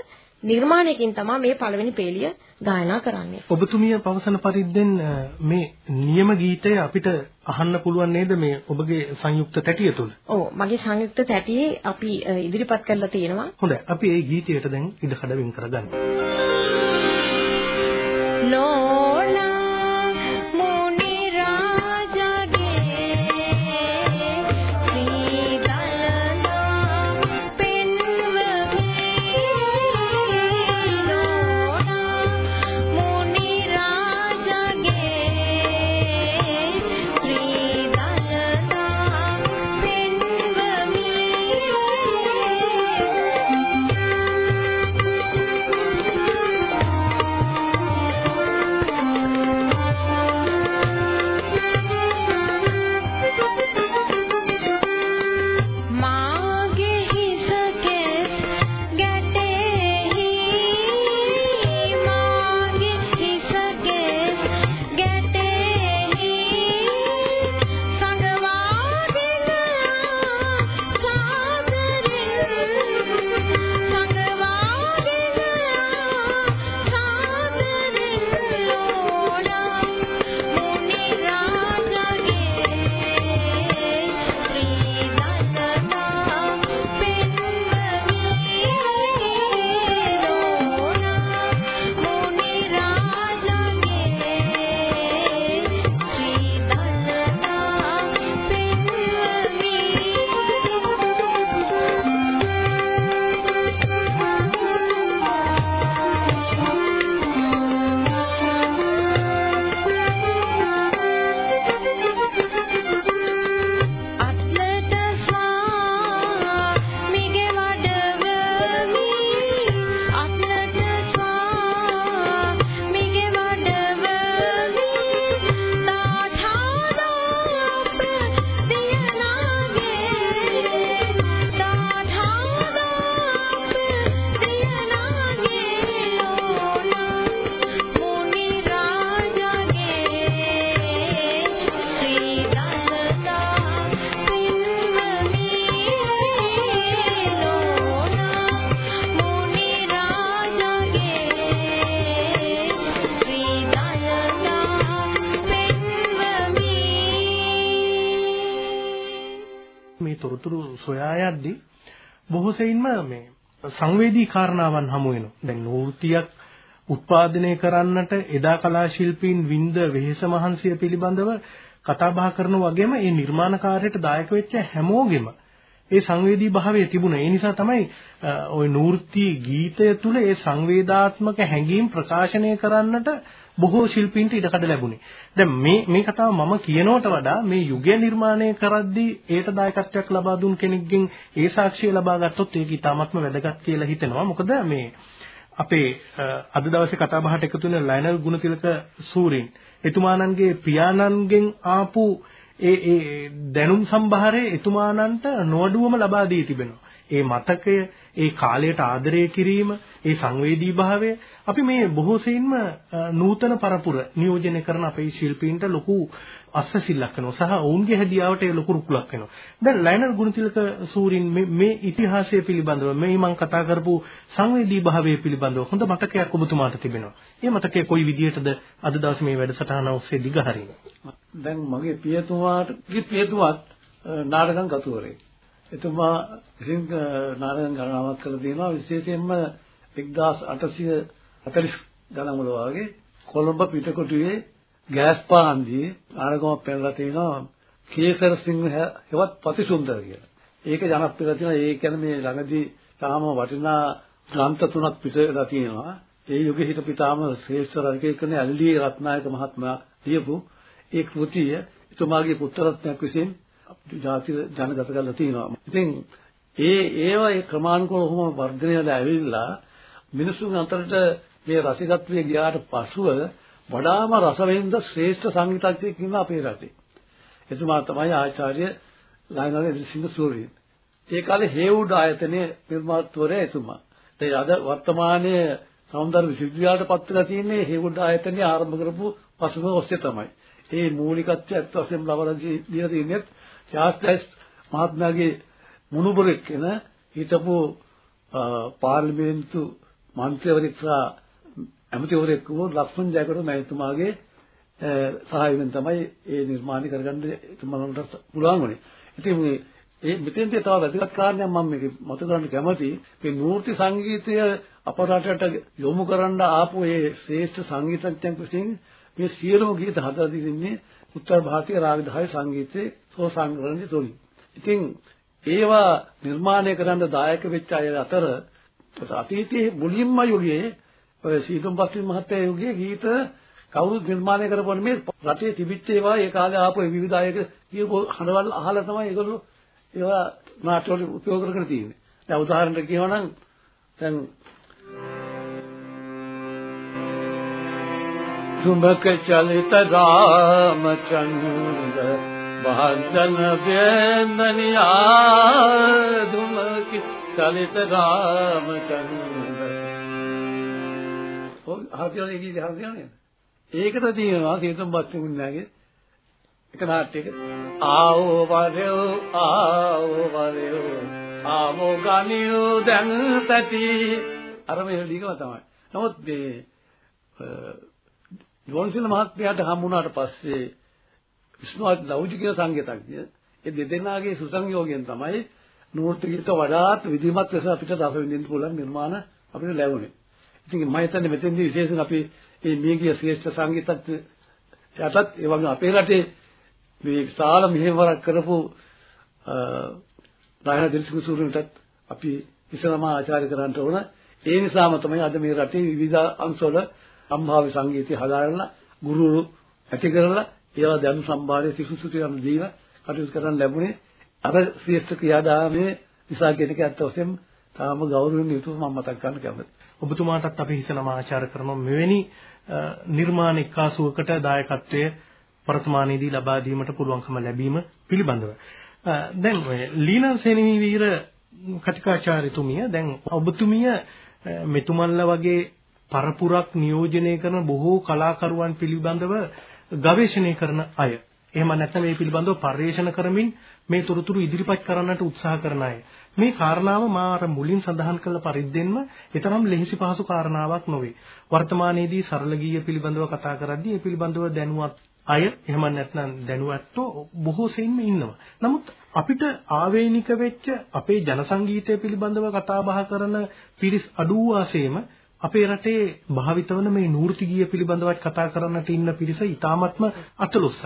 D: නිර්මාණයකින් තමයි මේ පළවෙනි පේලිය ගායනා කරන්නේ.
A: ඔබතුමිය පවසන පරිද්දෙන් මේ නියම ගීතය අපිට අහන්න පුළුවන් නේද මේ ඔබගේ සංයුක්ත තැටිය තුල?
D: ඔව් මගේ සංයුක්ත තැටියේ අපි ඉදිරිපත් කරලා තියෙනවා.
A: හොඳයි. අපි මේ ගීතයට දැන් ඉඩකඩ වෙන් කරගන්න.
F: ලෝලා
A: සංවේදී කාරණාවන් හමු වෙනවා. දැන් නෘත්‍යයක් උත්පාදනය කරන්නට එදා කලා ශිල්පීන් වින්ද වෙහෙස මහන්සිය පිළිබඳව කතා බහ කරනවා වගේම මේ නිර්මාණකාරයට දායක වෙච්ච හැමෝගෙම ඒ සංවේදී භාවය තිබුණා. ඒ නිසා තමයි ওই නූර්ති ගීතය තුල ඒ සංවේදාත්මක හැඟීම් ප්‍රකාශනය කරන්නට බොහෝ ශිල්පීන්ට ඉඩකඩ ලැබුණේ. දැන් මේ මේ කතාව මම කියනවට වඩා මේ යුගය නිර්මාණය කරද්දී ඒට දායකත්වයක් ලබා දුන් කෙනෙක්ගෙන් ඒ සාක්ෂිය ලබා ගත්තොත් ඒක ඉතාමත්ම වැදගත් කියලා හිතෙනවා. මොකද මේ අපේ අද දවසේ කතා බහට එකතු වෙන ලයනල් ගුණතිලක සූරින් එතුමාණන්ගේ පියාණන්ගෙන් ආපු ඒ ඒ දැනුම් සම්භාරය එතුමාණන්ට නොඅඩුවම ලබා දී තිබෙනවා. ඒ මතකය, ඒ කාලයට ආදරය කිරීම, ඒ සංවේදී භාවය අපි මේ බොහෝ සෙයින්ම නූතන පරපුර නියෝජනය කරන අපේ ශිල්පීන්ට ලොකු අස්සසිල්ලක් වෙනවා. සහ ඔවුන්ගේ හැදියාවට ඒ ලොකු රුකුලක් වෙනවා. දැන් ලයනල් ගුණතිලක සූරින් මේ මේ ඉතිහාසය පිළිබඳව මේ මම කතා කරපු සංවේදී භාවය පිළිබඳව හොඳ මතකයක් ඔබතුමාට තිබෙනවා. මේ මතකය කොයි විදිහටද අද දවසේ මේ වැඩසටහන ඔස්සේ දිගහරින්නේ?
B: දැන් මගේ පියතුමාගේ පියතුමත් නාටකම් කතුවරේ. එතුමා විසින් නාටකම් ගණනාවක් කරලා තියෙනවා විශේෂයෙන්ම 1840 ගණන් වල වගේ කොළඹ පිටකොටුවේ ගෑස් පාන්දියේ නාටකමක් පෙන්නලා තිනවා කේසර සිංහ හෙවත් පතිසුන්දර කියලා. ඒක ජනප්‍රිය තියෙනවා. ඒ කියන්නේ මේ ළඟදී තාම වටිනා ග්‍රන්ථ තුනක් පිටලා තියෙනවා. ඒ යුගයේ හිටපු තාම ශ්‍රේෂ්ඨ රචකයෙක් කෙනෙක් ඇල්ලී රත්නායක මහත්මයා ලියපු ඒ කෘතිය එතුමාගේ පුත්‍රරත්නයක් විසින් ජාති ජනගත කරලා තියෙනවා. ඉතින් ඒ ඒවා ඒ ක්‍රමානුකූලව කොහොම වර්ධනය වෙලා ඇවිල්ලා මිනිසුන් අතරට මේ රසිකත්වයේ ගියාට පසුව වඩාම රසවෙන්ද ශ්‍රේෂ්ඨ සංගීතඥයෙක් ඉන්න අපේ රටේ. එතුමා තමයි ආචාර්ය ලයනල් එදිරිසිංහ සූරිය. ඒ කාලේ හේවුඩ් ආයතනයේ නිර්මාතෘවරයා එතුමා. ඒ අද වර්තමානයේ සෞන්දර්ය විශ්වවිද්‍යාලයට පත් වෙලා තියෙන්නේ හේවුඩ් ආයතනය ආරම්භ කරපු පසුබිම ඔස්සේ තමයි. ඒ මූලිකත්වය ඇත්ත වශයෙන්ම ලබලා දීලා තියෙන්නේ ශාස්ත්‍රස් මහත්මයාගේ මුණුබරෙක් වෙන හිටපු පාර්ලිමේන්තු මන්ත්‍රීවරයෙක් සහ ඇමතිවරයෙක් වූ ලක්ෂ්මන් ජයකර මහතුමාගේ සහායයෙන් තමයි ඒ නිර්මාණය කරගන්න එතුමාලට පුළුවන් වුණේ. ඉතින් මේ ඒ මෙතෙන්දී තව වැදගත් කාරණයක් මම මේක මත කරන්න කැමතියි. මේ මූර්ති සංගීතය අප රටට යොමු කරන්න ආපු ඒ ශ්‍රේෂ්ඨ සංගීතඥයන් විසින් මේ සියලුම ගීත හදලා තින්නේ උත්තර ಭಾರತೀಯ රාගධාරී සංගීතයේ සෝ සංග්‍රහණය තුලින්. ඉතින් ඒවා නිර්මාණය කරන්න දායක වෙච්ච අය අතර අතීතයේ මුලින්ම යුගයේ ඔය සීතුම් පස්තින් මහත්තයා යුගයේ ගීත කවුරුත් නිර්මාණය කරපුවා මේ රටේ තිබිච්ච ඒවා ඒ කාලේ ආපු විවිධ අයක කියපු හඬවල් අහලා තමයි ඒගොල්ලෝ ඒවා නාට්‍යවල උපයෝග කරගෙන තියෙන්නේ. දැන් උදාහරණයක් කියනවා නම් දැන්
E: තුඹක චලිත රාමචන්ද්‍ර බහදන වේදනියා දුමක චලිත රාමචන්ද්‍ර
B: ඔය අහතියනේ ඉන්නේ හරියන්නේ. ඒකට තියෙනවා සීතම් බස්තුමුන්නාගේ එක නාට්‍යයක
E: ආවෝ වරෙව් ආවෝ වරෙව් ආවෝ ගනියෝ දැන් පැටි
B: අර මේ දීකම තමයි. නමුත් මේ ජෝන්සිල් මහත්මයාට හම්බුණාට පස්සේ විශ්වනාත් ලෞකික සංගීතඥ ඒ දෙදෙනාගේ සුසංයෝගයෙන් තමයි නූර්ති ගීත වඩාත් විධිමත් ලෙස අපිට රස විඳින්න පුළුවන් නිර්මාණ අපිට ලැබුණේ. ඉතින් මම හිතන්නේ මෙතෙන්දී විශේෂයෙන් අපි මේ මේකේ ශ්‍රේෂ්ඨ සංගීතඥ යටත් ඒ වගේම අපේ රටේ මේ විශාල මෙහෙවරක් කරපු රායන දිල්සිංහ සූරියන්ටත් අපි ඉස්සරම ආචාර්ය කරන්න ඕන. ඒ නිසාම තමයි අද මේ රටේ විවිධ අංශවල සම්භාව්‍ය සංගීතය හදාගන්න ගුරුවරු ඇති කරලා ඒවා දැනු සම්භාරයේ සිසුසුතු යන දීලා කටයුතු කරන්න ලැබුණේ අර ශ්‍රේෂ්ඨ ක්‍රියාදාමයේ නිසා කියන එක ඇත්ත වශයෙන්ම තාම ගෞරවයෙන් යුතුව මම මතක් කරන්න කැමතියි.
A: ඔබතුමාටත් අපි හිතනම ආචාර්ය කරන මෙවැනි නිර්මාණ එක්කාසුවකට දායකත්වයේ වර්තමානයේදී ලබා දීමට පුළුවන්කම ලැබීම පිළිබඳව. දැන් ඔය ලීනා සේනවි වීර කතිකාචාර්යතුමිය දැන් ඔබතුමිය මෙතුමන්ලා වගේ පරපුරක් නියෝජනය කරන බොහෝ කලාකරුවන් පිළිබඳව ගවේෂණය කරන අය. එහෙම නැත්නම් මේ පිළිබඳව පර්යේෂණ කරමින් මේ තොරතුරු ඉදිරිපත් කරන්නට උත්සාහ කරන අය. මේ කාරණාව මා අර මුලින් සඳහන් කළ පරිද්දෙන්ම ඊතරම් ලෙහෙසි පහසු කාරණාවක් නොවේ. වර්තමානයේදී සරල ගීය පිළිබඳව කතා කරද්දී ඒ පිළිබඳව දැනුවත් අය එහෙම නැත්නම් දැනුවත්ෝ බොහෝ සෙයින්ම ඉන්නවා. නමුත් අපිට ආවේනික වෙච්ච අපේ ජන සංගීතය පිළිබඳව කතා බහ කරන පිරිස් අඩු වාසයේම අපේ රටේ භාවිත වන මේ නූර්ති ගීය පිළිබඳව කතා කරන්නට ඉන්න පිරිස ඊ타ත්ම අතලොස්සක්.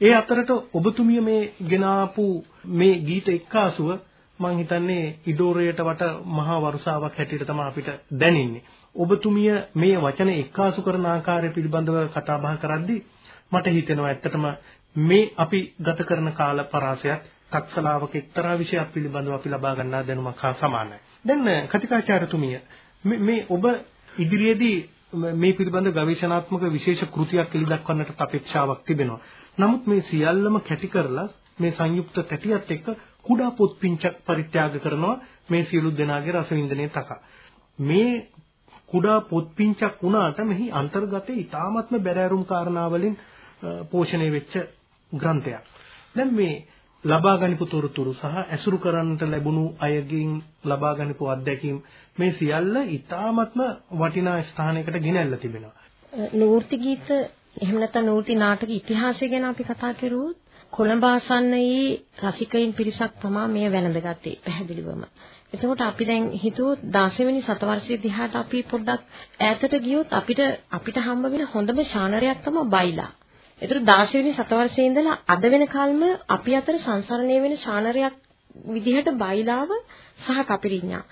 A: ඒ අතරට ඔබතුමිය මේ ගෙනාපු මේ ගීත එක්කාසුව මම හිතන්නේ ඉඩෝරයට වට මහා වර්ෂාවක් හැටියට තමයි අපිට දැනෙන්නේ. ඔබතුමිය මේ වචන එක්කාසු කරන ආකාරය පිළිබඳව කතා බහ කරද්දී මට හිතෙනවා ඇත්තටම මේ අපි ගත කරන කාල පරාසයක් තක්සලාවක එක්තරා විෂයක් පිළිබඳව අපි ලබා ගන්නා දැනුමක් හා සමානයි. දැන් කතිකාචාර්යතුමිය මේ ඔබ ඉදිරියේදී මේ පිළිබඳ ගවේෂණාත්මක විශේෂ කෘතියක් එළිදක්වන්නට අපේක්ෂාවක් තිබෙනවා. නමුත් මේ සියල්ලම කැටි කරලා මේ සංයුක්ත තැටියත් එක්ක කුඩා පොත් පිංචක් පරිත්‍යාග කරනවා මේ සියලු දෙනාගේ රසවින්දනයේ තකා. මේ කුඩා පොත් පිංචක් වුණාට මෙහි අන්තර්ගතයේ ඊ타ත්ම බැරෑරුම් කාරණාවලින් පෝෂණය වෙච්ච ග්‍රන්ථයක්. දැන් මේ ලබා ගනිපු තොරතුරු සහ ඇසුරු කරන්නට ලැබුණු අයගෙන් ලබා ගනිපු අත්දැකීම් මේ සියල්ල ඊ타ත්ම වටිනා ස්ථානයකට ගෙනල්ලා තිබෙනවා.
D: නූර්ති ගීත එහෙම නැත්නම් නූර්ති නාටක ඉතිහාසය ගැන අපි කතා කරුවොත් කොළඹ ආසන්නයේ රසිකයින් පිරිසක් තමයි මේ වැළඳගත්තේ පැහැදිලිවම. එතකොට අපි දැන් හිතුවොත් 16 වෙනි සතවර්ෂයේ දිහාට අපි පොඩ්ඩක් ඈතට ගියොත් අපිට අපිට හම්බ වෙන හොඳම ශානරයක් තමයි බයිලා. ඒතර 16 වෙනි සතවර්ෂයේ ඉඳලා අද වෙනකල්ම අපි අතර සංසරණය වෙන ශානරයක් විදිහට බයිලාව සහ කපිරිඤ්ඤා.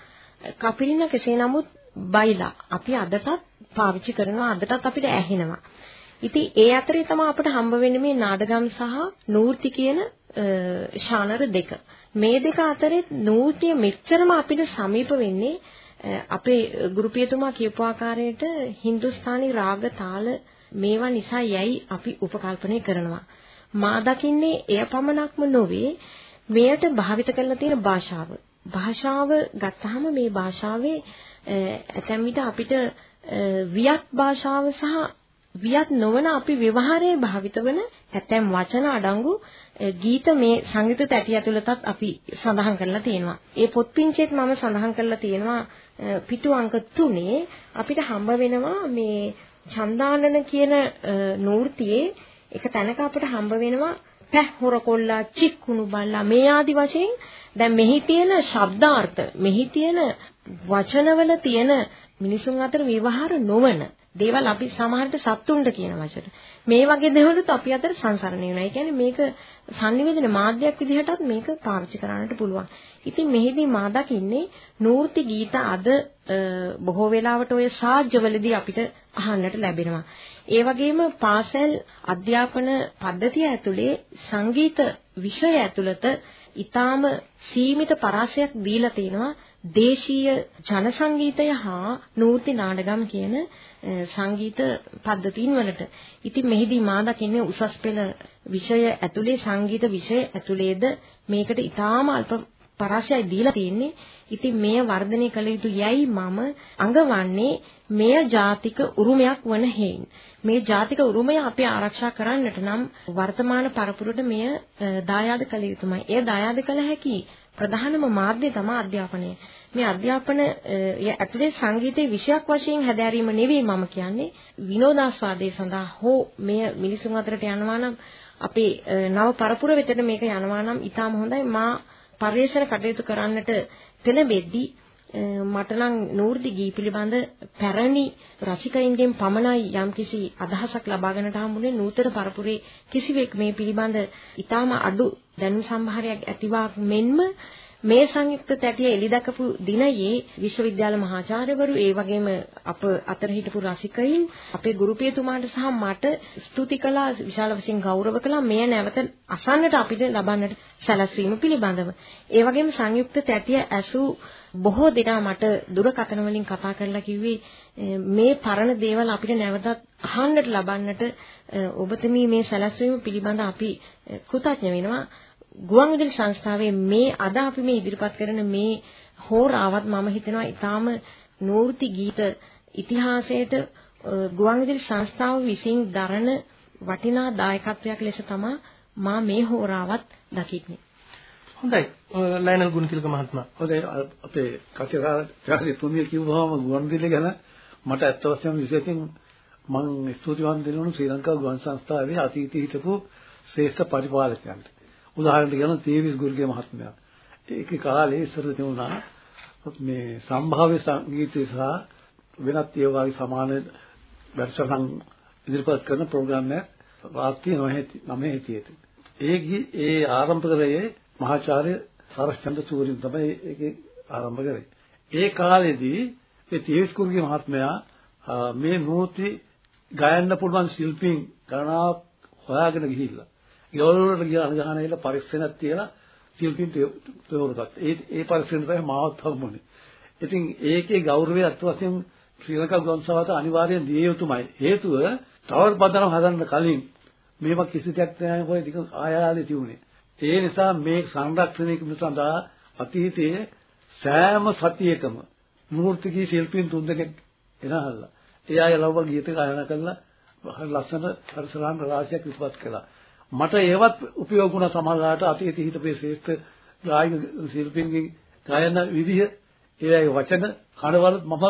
D: කපිරිඤ්ඤා කෙසේ නමුත් බයිලා අපි අදටත් පාවිච්චි කරනවා අදටත් අපිට ඇහෙනවා. ඉතින් ඒ අතරේ තමයි අපිට හම්බ වෙන්නේ මේ නාඩගම් සහ නූර්ති කියන ශානර දෙක. මේ දෙක අතරේ නූර්තිය මෙච්චරම අපිට සමීප වෙන්නේ අපේ ගුරුපියතුමා කියපු ආකාරයට හින්දුස්ථානි රාග තාල මේවා නිසා යයි අපි උපකල්පනය කරනවා. මා දකින්නේ එය පමණක්ම නොවේ මෙයට භාවිත කරලා තියෙන භාෂාව. භාෂාව ගත්තාම මේ භාෂාවේ ඇතැම් විට අපිට වියත් භාෂාව සහ වියත් නොවන අපි ව්‍යවහාරයේ භාවිත වන ඇතැම් වචන අඩංගු ගීත මේ සංගීත තැටිය ඇතුළතත් අපි සඳහන් කරලා තියෙනවා. ඒ පොත්පිංචෙත් මම සඳහන් කරලා තියෙනවා පිටු අංක 3 අපිට හම්බ වෙනවා මේ චන්දානන කියන නූර්තියේ එක තැනක අපිට හම්බ වෙනවා පැහොර කොල්ලා චික්කුණු බල්ලා මේ ආදි වශයෙන් දැන් මෙහි තියෙන ශබ්දාර්ථ මෙහි තියෙන වචනවල තියෙන මිනිසුන් අතර විවහාර නොවන දේවල් අපි සමහරට සත්තුන්ට කියන වචන. මේ වගේ දේවලුත් අපි අතර සංසරණය වෙනවා. ඒ කියන්නේ මේක sannivedana මාධ්‍යයක් විදිහටත් මේක පාවිච්චි කරන්නට පුළුවන්. ඉතින් මෙහිදී මා දකින්නේ නූර්ති ගීත අද බොහෝ වෙලාවට ඔය සාජ්‍යවලදී අපිට අහන්නට ලැබෙනවා. ඒ වගේම පාසල් අධ්‍යාපන පද්ධතිය ඇතුලේ සංගීත විෂය ඇතුළත ඊටාම සීමිත පරාසයක් දීලා තිනවා දේශීය ජන සංගීතය හා නූර්ති නාඩගම් කියන සංගීත පද්ධතීන් වලට. ඉතින් මෙහිදී මා දකින්නේ උසස් පෙළ විෂය ඇතුලේ සංගීත විෂය ඇතුලේද මේකට ඊටාම අල්ප පරාසයයි දීලා තියෙන්නේ. ඉතින් මෙය වර්ධනය කළ යුතු යයි මම අඟවන්නේ මෙය ජාතික උරුමයක් වන හේයින්. මේ ජාතික උරුමය අපි ආරක්ෂා කරන්නට නම් වර්තමාන පරපුරට මෙය දායාද කළ යුතුමයි. එය දායාද කළ හැකි ප්‍රධානම මාධ්‍ය තමයි අධ්‍යාපනය. මේ අධ්‍යාපන ඇතුලේ සංගීතයේ විෂයක් වශයෙන් හැදෑරීම නෙවෙයි මම කියන්නේ විනෝදාස්වාදයේ සඳහා හෝ මෙය මිනිසුන් අතරට යනවා නම් අපේ නව පරපුර වෙතට මේක යනවා නම් ඊටාම හොඳයි මා පරිශ්‍රණ කටයුතු කරන්නට පෙළඹෙද්දී මට නම් නූර්දි ගී පිළිබඳ පැරණි රසිකයින්ගෙන් පමණයි යම්කිසි අදහසක් ලබා ගන්නට හම්බුනේ නූතන පරපුරේ කිසිවෙක් මේ පිළිබඳ ඊටාම අඩු දැනුම් සම්භාරයක් ඇතිවක් මෙන්ම මේ සංයුක්ත තැටිය එළිදකපු දිනයේ විශ්වවිද්‍යාල මහාචාර්යවරු ඒ වගේම අප අතර හිටපු රසිකයින් අපේ ගුරුපියතුමාට සහ මට ස්තුති කළා විශාල වශයෙන් ගෞරව කළා මෙය නැවත අසන්නට අපිට ලබන්නට සැලැස්වීම පිළිබඳව. ඒ වගේම සංයුක්ත තැටිය ඇසු බොහෝ දෙනා මට දුරකථන වලින් කතා කරලා කිව්වේ මේ පරණ දේවල් අපිට නැවතත් අහන්නට ලබන්නට ඔබතුමී මේ සැලැස්වීම පිළිබඳ අපි කෘතඥ වෙනවා. ගුවන්විදුලි සංස්ථාවේ මේ අද අපි මේ ඉදිරිපත් කරන මේ හෝරාවත් මම හිතනවා ඊටාම නූර්ති ගීත ඉතිහාසයට ගුවන්විදුලි සංස්ථාව විසින් දරන වටිනා දායකත්වයක් ලෙස තමයි මා මේ හෝරාවත් දකින්නේ.
A: හොඳයි. ලයනල් ගුණතිලක මහත්මයා.
B: හොඳයි අපේ කතිකාචාර්ය තුමිය කිව්වහම ගුවන්විදුලි ගැන මට ඇත්ත වශයෙන්ම විශේෂයෙන් මම ස්තුතිවන්ත වෙනවා ශ්‍රී ලංකා ගුවන් සංස්ථාවේ අතීතයේ හිටපු ශ්‍රේෂ්ඨ පරිපාලකයන්ට. උදාහරණයක් ගන්න තේවිස් ගුරුගේ මහත්මයා. ඒකේ කාලේ ඉස්සර තිබුණා මේ සම්භාව්‍ය සංගීතය සහ වෙනත් ඒ වගේ සමාන වැඩසටහන් ඉදිරිපත් කරන ප්‍රෝග්‍රෑම් එකක් රාත්‍රී 9 හිටියට. ඒ ගි- ඒ ආරම්භ කරේ මහාචාර්ය සරස්චන්ද්‍ර සූරින් තමයි ඒකේ ආරම්භ කරේ. ඒ කාලෙදී ඒ තීස් කුරුගේ මහත්මයා ආ, මේ නූති ගයන්න පුළුවන් ශිල්පීන් ගණනාවක් හොයාගෙන ගිහිල්ලා ගෙවල් වලට ගියා අනගහනයිලා පරීක්ෂණයක් තියලා ශිල්පීන් තෝරගත්තා. ඒ ඒ පරීක්ෂණ තමයි මාවත් හම්බුනේ. ඉතින් ඒකේ ගෞරවය අත් වශයෙන් ශ්‍රී ලංකා ගොන්සාවට අනිවාර්යෙන් දිය යුතුමයි. හේතුව ටවර් පදනම් හදන්න කලින් මේවා කිසි දෙයක් නැහැ කොයි ටික ආයාලේ තිබුණේ. ඒ නිසා මේ සංරක්ෂණය කිරීම සඳහා අතීතයේ සෑම සතියකම මූර්තිකී ශිල්පීන් තුන්දෙනෙක් එනහල්ලා. ඒ අය ලව්ව ගීත ගායනා කරලා හරි ලස්සන පරිසරම් රාශියක් ඉස්පත් කළා. මට ඒවත් උපයෝග වුණා සමහරවිට අතීතයේ හිටපේ ශ්‍රේෂ්ඨ ගායක ශිල්පීන්ගේ ගායන විදිහ ඒ අය වචන කඩවල මම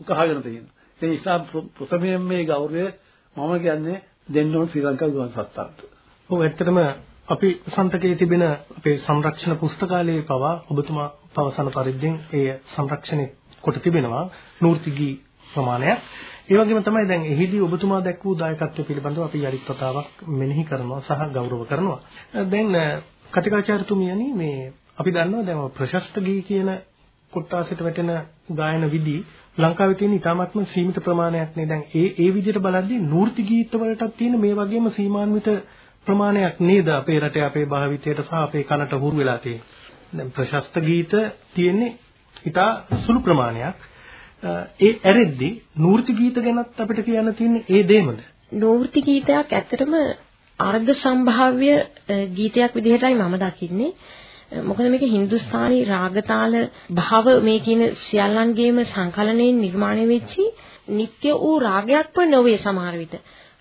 B: උකහාගෙන තියෙනවා. ඒ නිසා ප්‍ර- ප්‍රථමයෙන් මේ ගෞරවය මම කියන්නේ දෙන්න ඕන ශ්‍රී ලංකා ගුවන් සත්තාට.
A: ඔව් ඇත්තටම අපි සන්තකයේ තිබෙන අපේ සංරක්ෂණ පුස්තකාලයේ පවා ඔබතුමා පවසන පරිද්දෙන් එය සංරක්ෂණය කොට තිබෙනවා නූර්ති ගී ප්‍රමාණයක්. ඒ වගේම තමයි දැන් එහිදී ඔබතුමා දැක් වූ දායකත්වය පිළිබඳව අපි යරිත් වතාවක් මෙනෙහි කරනවා සහ ගෞරව කරනවා. දැන් කටිකාචාර්යතුමියනි මේ අපි දන්නවා දැන් ඔය ප්‍රශස්ත ගී කියන කොට්ටාසෙට වැටෙන ගායන විදි ලංකාවේ තියෙන ඉතාමත්ම සීමිත ප්‍රමාණයක් නේ. දැන් ඒ ඒ විදිහට බලද්දී නූර්ති ගීත වලටත් තියෙන මේ වගේම සීමාන්විත ප්‍රමාණයක් නේද අපේ රටේ අපේ භාවිතයට සහ අපේ කනට හුරු වෙලා තියෙන්නේ. දැන් ප්‍රශස්ත ගීත තියෙන්නේ ඉතා සුළු ප්‍රමාණයක්. අ, ඒ ඇරෙද්දී නූර්ති ගීත ගැනත් අපිට කියන්න තියෙන්නේ ඒ දේමද?
D: නූර්ති ගීතයක් ඇත්තටම අර්ධ සම්භාව්‍ය අ, ගීතයක් විදිහටයි මම දකින්නේ. අ, මොකද මේක හින්දුස්ථානි රාගතාල භාව මේ කියන සියල්ලන්ගේම සංකලනයෙන් නිර්මාණය වෙච්චි නිත්‍ය වූ රාගයක් ප නොවේ සමහර විට.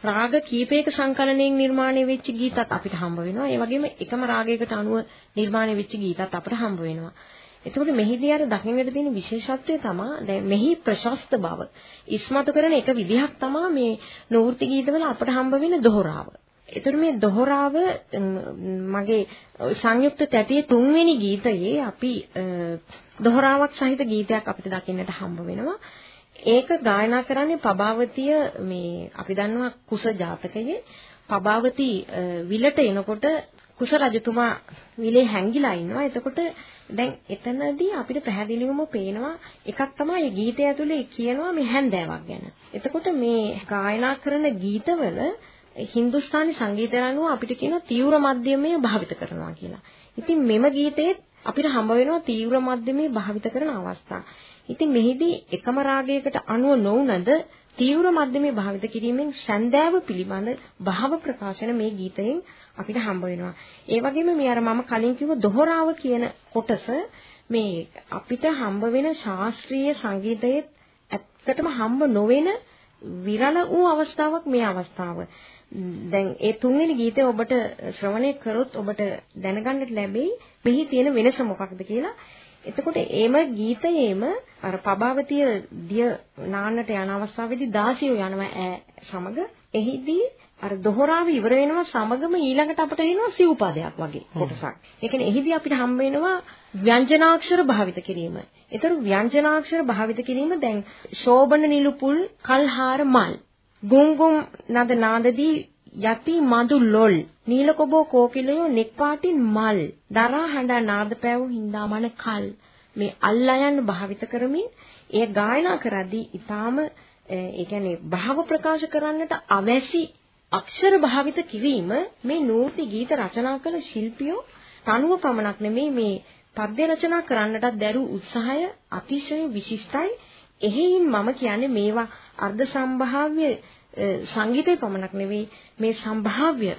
D: රාග කීපයක සංකලනයෙන් නිර්මාණය වෙච්ච ගීතත් අපිට හම්බ වෙනවා. ඒ වගේම එකම රාගයකට අනුව නිර්මාණය වෙච්ච ගීතත් අපිට හම්බ වෙනවා. එතකොට මෙහිදී අර දකින්නට තියෙන විශේෂත්වය තමයි දැන් මෙහි ප්‍රශස්ත බව. ඉස්මතු කරන එක විදිහක් තමයි මේ නූර්ති ගීතවල අපට හම්බ වෙන දොහරාව. එතකොට මේ දොහරාව ම්, මගේ සංයුක්ත තැටියේ තුන්වෙනි ගීතයේ අපි අ, දොහරාවක් සහිත ගීතයක් අපිට දකින්නට හම්බ වෙනවා. ඒක ගායනා කරන්නේ පබාවතිය මේ අපි දන්නවා කුස ජාතකයේ පබාවති අ, විලට එනකොට කුස රජතුමා විලේ හැංගිලා ඉන්නවා. එතකොට දැන් එතනදී අපිට පැහැදිලිවම පේනවා එකක් තමයි මේ ගීතය ඇතුලේ කියනවා මේ හැන්දෑවක් ගැන. එතකොට මේ ගායනා කරන ගීතවල හින්දුස්ථානි සංගීතය අනුව අපිට කියන තීව්‍ර මධ්‍යමය භාවිත කරනවා කියලා. ඉතින් මෙම ගීතයේ අපිට හම්බ වෙනවා තීව්‍ර මධ්‍යමය භාවිත කරන අවස්ථා. ඉතින් මෙහිදී එකම රාගයකට අනුව නොවුනද තීව්‍ර මධ්‍යමේ භාවිත කිරීමෙන් සැන්දෑව පිළිබඳ භාව ප්‍රකාශන මේ ගීතයෙන් අපිට හම්බ වෙනවා. ඒ වගේම මේ අර මම කලින් කිව්ව දොහරාව කියන කොටස මේ අපිට හම්බ වෙන ශාස්ත්‍රීය සංගීතයේ ඇත්තටම හම්බ නොවන විරල වූ අවස්ථාවක් මේ අවස්ථාව. දැන් ඒ තුන්වෙනි ගීතය ඔබට ශ්‍රවණය කරොත් ඔබට දැනගන්නට ලැබෙයි මෙහි තියෙන වෙනස මොකක්ද කියලා. එතකොට ඒම ගීතයේම අර පබාවතිය දිය නාන්නට යන අවස්ථාවේදී දාසියෝ යනවා ඈ සමග එහිදී අර දොහරාව ඉවර වෙනවා සමගම ඊළඟට අපිට එනවා සිව්පදයක් වගේ කොටසක්. ඒ කියන්නේ එහිදී අපිට හම්බ වෙනවා ව්‍යංජනාක්ෂර භාවිත කිරීම. ඒතර ව්‍යංජනාක්ෂර භාවිත කිරීම දැන් ශෝබන නිලුපුල් කල්හාර මල් ගුංගුම් නද නාදදී යති මදු ලොල් නීලකොබෝ කෝකිලයෝ නෙක්පාටින් මල් දරා හඬා නාද පැව් හින්දාමන කල්. මේ අල්ලයන් භාවිත කරමින් එය ගායනා කරද්දී ඊටාම ඒ කියන්නේ භාව ප්‍රකාශ කරන්නට අවැසි අක්ෂර භාවිත කිරීම මේ නූති ගීත රචනා කළ ශිල්පියෝ තනුව පමණක් නෙමෙයි මේ පද්‍ය රචනා කරන්නටත් දැරු උත්සාහය අතිශය විශිෂ්ටයි. එහෙයින් මම කියන්නේ මේවා අර්ධ සම්භාව්‍ය සංගීතය පමණක් නෙවෙයි මේ සම්භාව්‍ය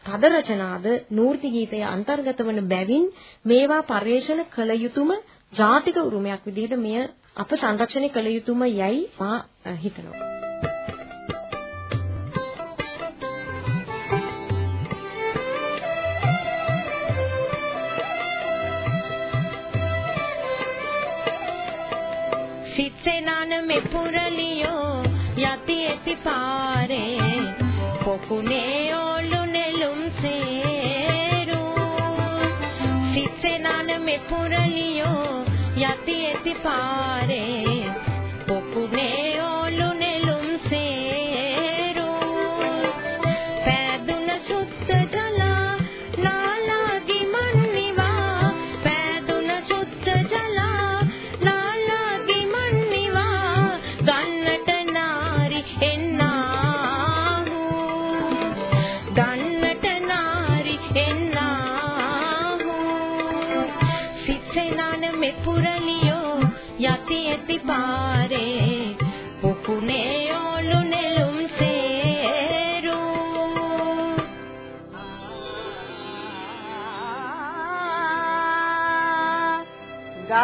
D: පද රචනාද නූර්ති ගීතය අන්තර්ගත වන බැවින් මේවා පරිශන කළ යුතුම ජාතික උරුමයක් විදිහට මෙය අප සංරක්ෂණය කළ යුතුම යයි මා හිතනවා.
F: සිත්සෙනන මෙපුරලියෝ යති එති පාරේ පොකුණේ ඔලු නෙළුම් සේරු. සිත්සෙනන මෙපුරලියෝ යති එති පාරේ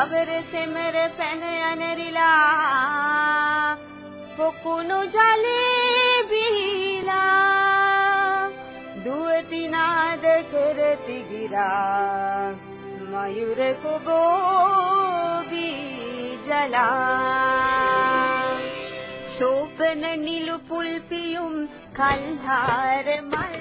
G: अवर सिमर सन
F: अनरिला फुकुनु जले बिला दुवती नाद करति गिरा मयूर कुबो बी जला सोपन निलु पुल्पियुम
A: कल्हार मल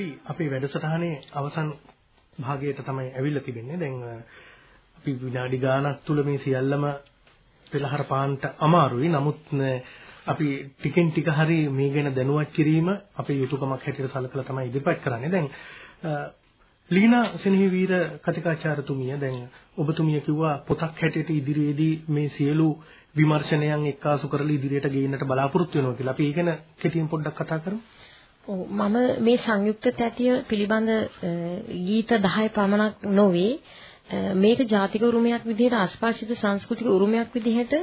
A: අපි අපේ වැඩසටහනේ අවසන් භාගයට තමයි ඇවිල්ලා තිබෙන්නේ. දැන් අ, අපි විනාඩි ගාණක් තුල මේ සියල්ලම පෙළහර පාන්ට අමාරුයි. නමුත් න, අපි ටිකෙන් ටික හරි මේ ගැන දැනුවත් කිරීම අපේ යුතුයකමක් හැටියට සලකලා තමයි ඉදිරිපත් කරන්නේ. දැන් අ, ලීනා සෙනෙහි වීර කතිකාචාර්යතුමිය දැන් ඔබතුමිය කිව්වා පොතක් හැටියට ඉදිරියේදී මේ සියලු විමර්ශනයන් එක්කාසු කරලා ඉදිරියට ගේන්නට බලාපොරොත්තු වෙනවා කියලා. අපි ඒක ගැන කෙටියෙන් පොඩ්ඩක් කතා කරමු.
D: ඔව් මම මේ සංයුක්ත තැටිය පිළිබඳ අ, ගීත 10 පමණක් නොවේ අ, මේක ජාතික උරුමයක් විදිහට ආස්පාසිත සංස්කෘතික උරුමයක් විදිහට අ,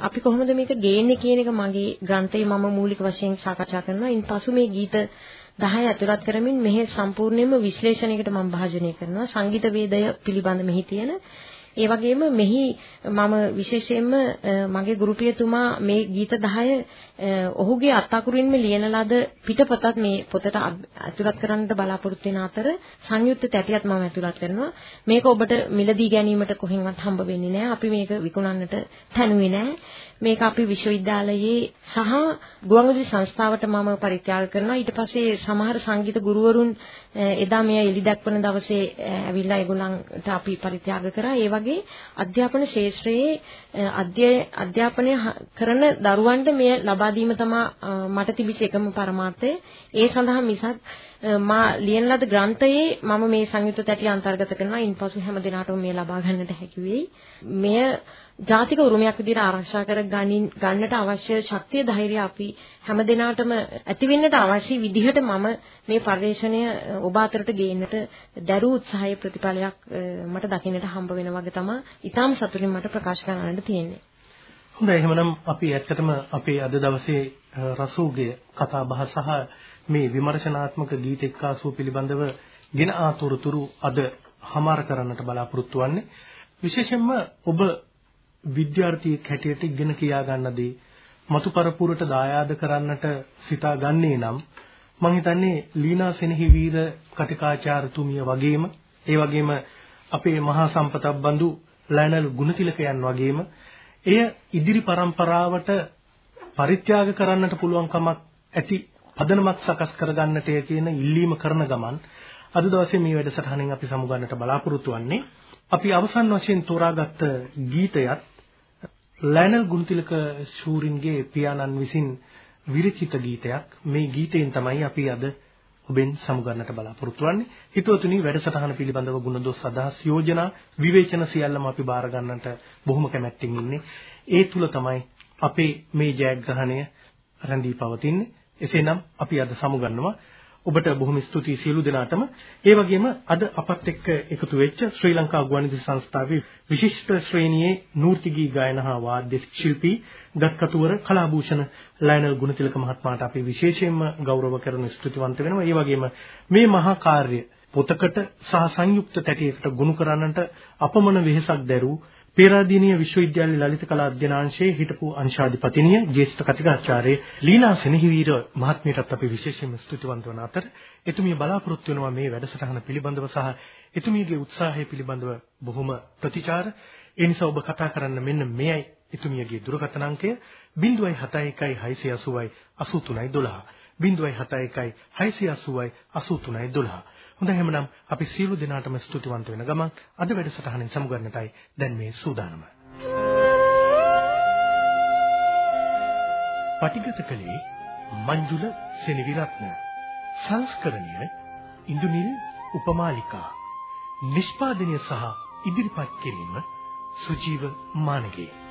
D: අපි කොහොමද මේක ගේන්නේ කියන එක මගේ ග්‍රන්ථයේ මම මූලික වශයෙන් සාකච්ඡා කරනවා. ඉන්පසු මේ ගීත 10 ඇතුළත් කරමින් මෙහි සම්පූර්ණයෙන්ම විශ්ලේෂණයකට මම භාජනය කරනවා. සංගීත වේදය පිළිබඳ මෙහි තියෙන ඒ වගේම මෙහි මම විශේෂයෙන්ම අ, මගේ ගුරුපියතුමා මේ ගීත 10 අ, ඔහුගේ අත්අකුරින්ම ලියන ලද පිටපතත් මේ පොතට අබ්- ඇතුළත් කරන්නට බලාපොරොත්තු වෙන අතර සංයුක්ත තැටියත් මම ඇතුළත් කරනවා. මේක ඔබට මිලදී ගැනීමට කොහෙන්වත් හම්බ වෙන්නේ නැහැ අපි මේක විකුණන්නට තැනුවේ නැහැ මේක අපි විශ්වවිද්‍යාලයේ සහ ගුවන්විදුලි සංස්ථාවට මම පරිත්‍යාග කරනවා. ඊට පස්සේ සමහර සංගීත ගුරුවරුන් අ, එදා මෙය එලි දක්වන දවසේ අ, ඇවිල්ලා ඒගොල්ලන්ට අපි පරිත්‍යාග කරා. ඒ වගේ අධ්‍යාපන ශාස්ත්‍රයේ අ, අධ්‍ය- අධ්‍යාපනය හ- කරන දරුවන්ට මෙය ලබා දීම තමයි අ, මට තිබිච්ච එකම පරමාර්ථය. ඒ සඳහා මිසක් අ, මා ලියන ලද ග්‍රන්ථයේ මම මේ සංයුක්ත තැටිය අන්තර්ගත කරනවා. ඉන්පසු හැම දිනකටම මේ ලබා ගන්නට හැකි වෙයි. මෙය ජාතික උරුමයක් විදිහට ආරක්ෂා කර ගනින් ගන්නට අවශ්‍ය ශක්තිය ධෛර්යය අපි හැම දිනාටම ඇති වෙන්නට අවශ්‍ය විදිහට මම මේ පරිශ්‍රණය ඔබ අතරට ගේන්නට දරූ උත්සාහයේ ප්‍රතිඵලයක් අ, මට දකින්නට හම්බ වෙන වගේ තමයි ඊටාම් සතුටින් මට ප්‍රකාශ කරන්නට තියෙන්නේ.
A: හොඳයි එහෙනම් අපි ඇත්තටම අපේ අද දවසේ අ, රසූගේ කතා බහ සහ මේ විමර්ශනාත්මක ගීත එක්කාසුව පිළිබඳව ගෙන ආතුරුතුරු අද හමාර කරන්නට බලාපොරොත්තු වෙන්නේ විශේෂයෙන්ම ඔබ විද්‍යාර්ථියෙක් හැටියට ඉගෙන කියා ගන්න දේ මතු පරපුරට දායාද කරන්නට සිතා ගන්නේ නම් මම හිතන්නේ ලීනා සෙනෙහි වීර කටිකාචාර්යතුමිය වගේම ඒ වගේම අපේ මහා සම්පතක් බඳු ලයනල් ගුණතිලකයන් වගේම එය ඉදිරි પરම්පරාවට පරිත්‍යාග කරන්නට පුළුවන් කමක් ඇති පදනමක් සකස් කරගන්නටය කියන ඉල්ලීම කරන ගමන් අද දවසේ මේ වැඩසටහනෙන් අපි සමුගන්නට බලාපොරොත්තු වෙන්නේ අපි අවසන් වශයෙන් තෝරාගත්ත ගීතයත් ලයනල් ගුණතිලක ශූරින්ගේ පියාණන් විසින් විරචිත ගීතයක්. මේ ගීතයෙන් තමයි අපි අද ඔබෙන් සමුගන්නට බලාපොරොත්තු වෙන්නේ. හිතවතුනි වැඩසටහන පිළිබඳව ගුණදොස් අදහස් යෝජනා විවේචන සියල්ලම අපි බාර ගන්නට බොහොම කැමැත්තෙන් ඉන්නේ. ඒ තුල තමයි අපේ මේ ජයග්‍රහණය රැඳී පවතින්නේ. එසේනම් අපි අද සමුගන්නවා. ඔබට බොහොම ස්තුතියි සියලු දෙනාටම. ඒ වගේම අද අපත් එක්ක එකතු වෙච්ච ශ්‍රී ලංකා ගුවන්විදුලි සංස්ථාවේ විශිෂ්ට ශ්‍රේණියේ නූර්ති ගී ගායන හා වාද්‍ය ශිල්පී ගත්කතුවර කලාභූෂණ ලයනල් ගුණතිලක මහත්මයාට අපි විශේෂයෙන්ම ගෞරව කරන ස්තුතිවන්ත වෙනවා. ඒ වගේම මේ මහා කාර්ය පොතකට සහ සංයුක්ත තැටියකට ගොනු කරන්නට අපමණ වෙහෙසක් දැරූ පේරාදීනීය විශ්වවිද්‍යාලයේ ලලිත කලා අධ්‍යනාංශයේ හිටපු අංශාධිපතිනිය ජ්‍යෙෂ්ඨ කතිකාචාර්ය ලීලා සෙනහිවීර මහත්මියටත් අපි විශේෂයෙන්ම ස්තුතිවන්ත වන අතර එතුමිය බලාපොරොත්තු වෙනවා මේ වැඩසටහන පිළිබඳව සහ එතුමියගේ උත්සාහය පිළිබඳව බොහොම ප්‍රතිචාර. ඒ නිසා ඔබ කතා කරන්න මෙන්න මෙයයි එතුමියගේ දුරකථන අංකය. 071 680යි 83යි 12 071 680යි 83යි 12 හොඳයි එහෙනම් අපි සියලු දෙනාටම ස්තුතිවන්ත වෙන ගමන් අද වැඩසටහනින් සමුගන්නටයි දැන් මේ සූදානම. පටිගත කලේ මංජුල සෙනවිරත්න. සංස්කරණය ඉන්දුනිල් උපමාලිකා. නිෂ්පාදනය සහ ඉදිරිපත් කිරීම සුජීව මානගේ.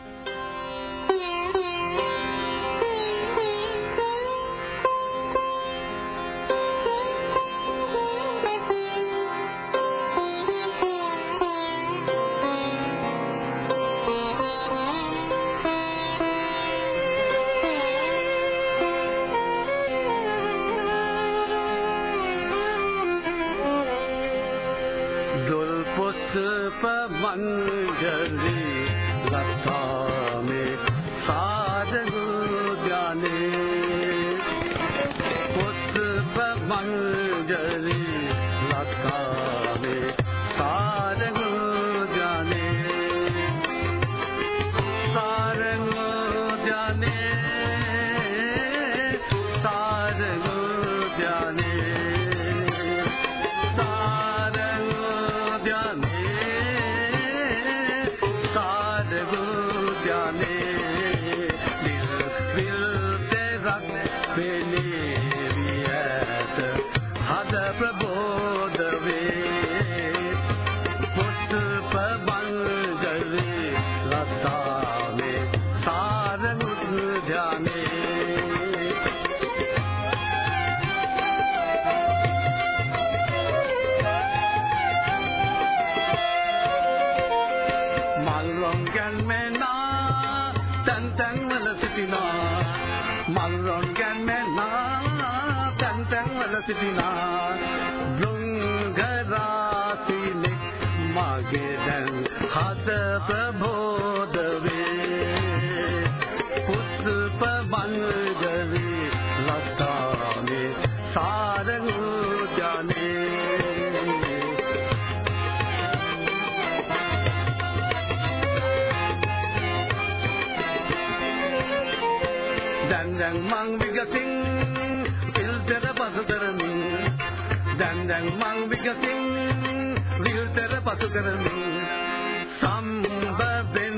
C: තැන් පසු කරමින් දැන් දැන් මං විගසින් විල්තර පසු කරමින් සම්බදෙන්ත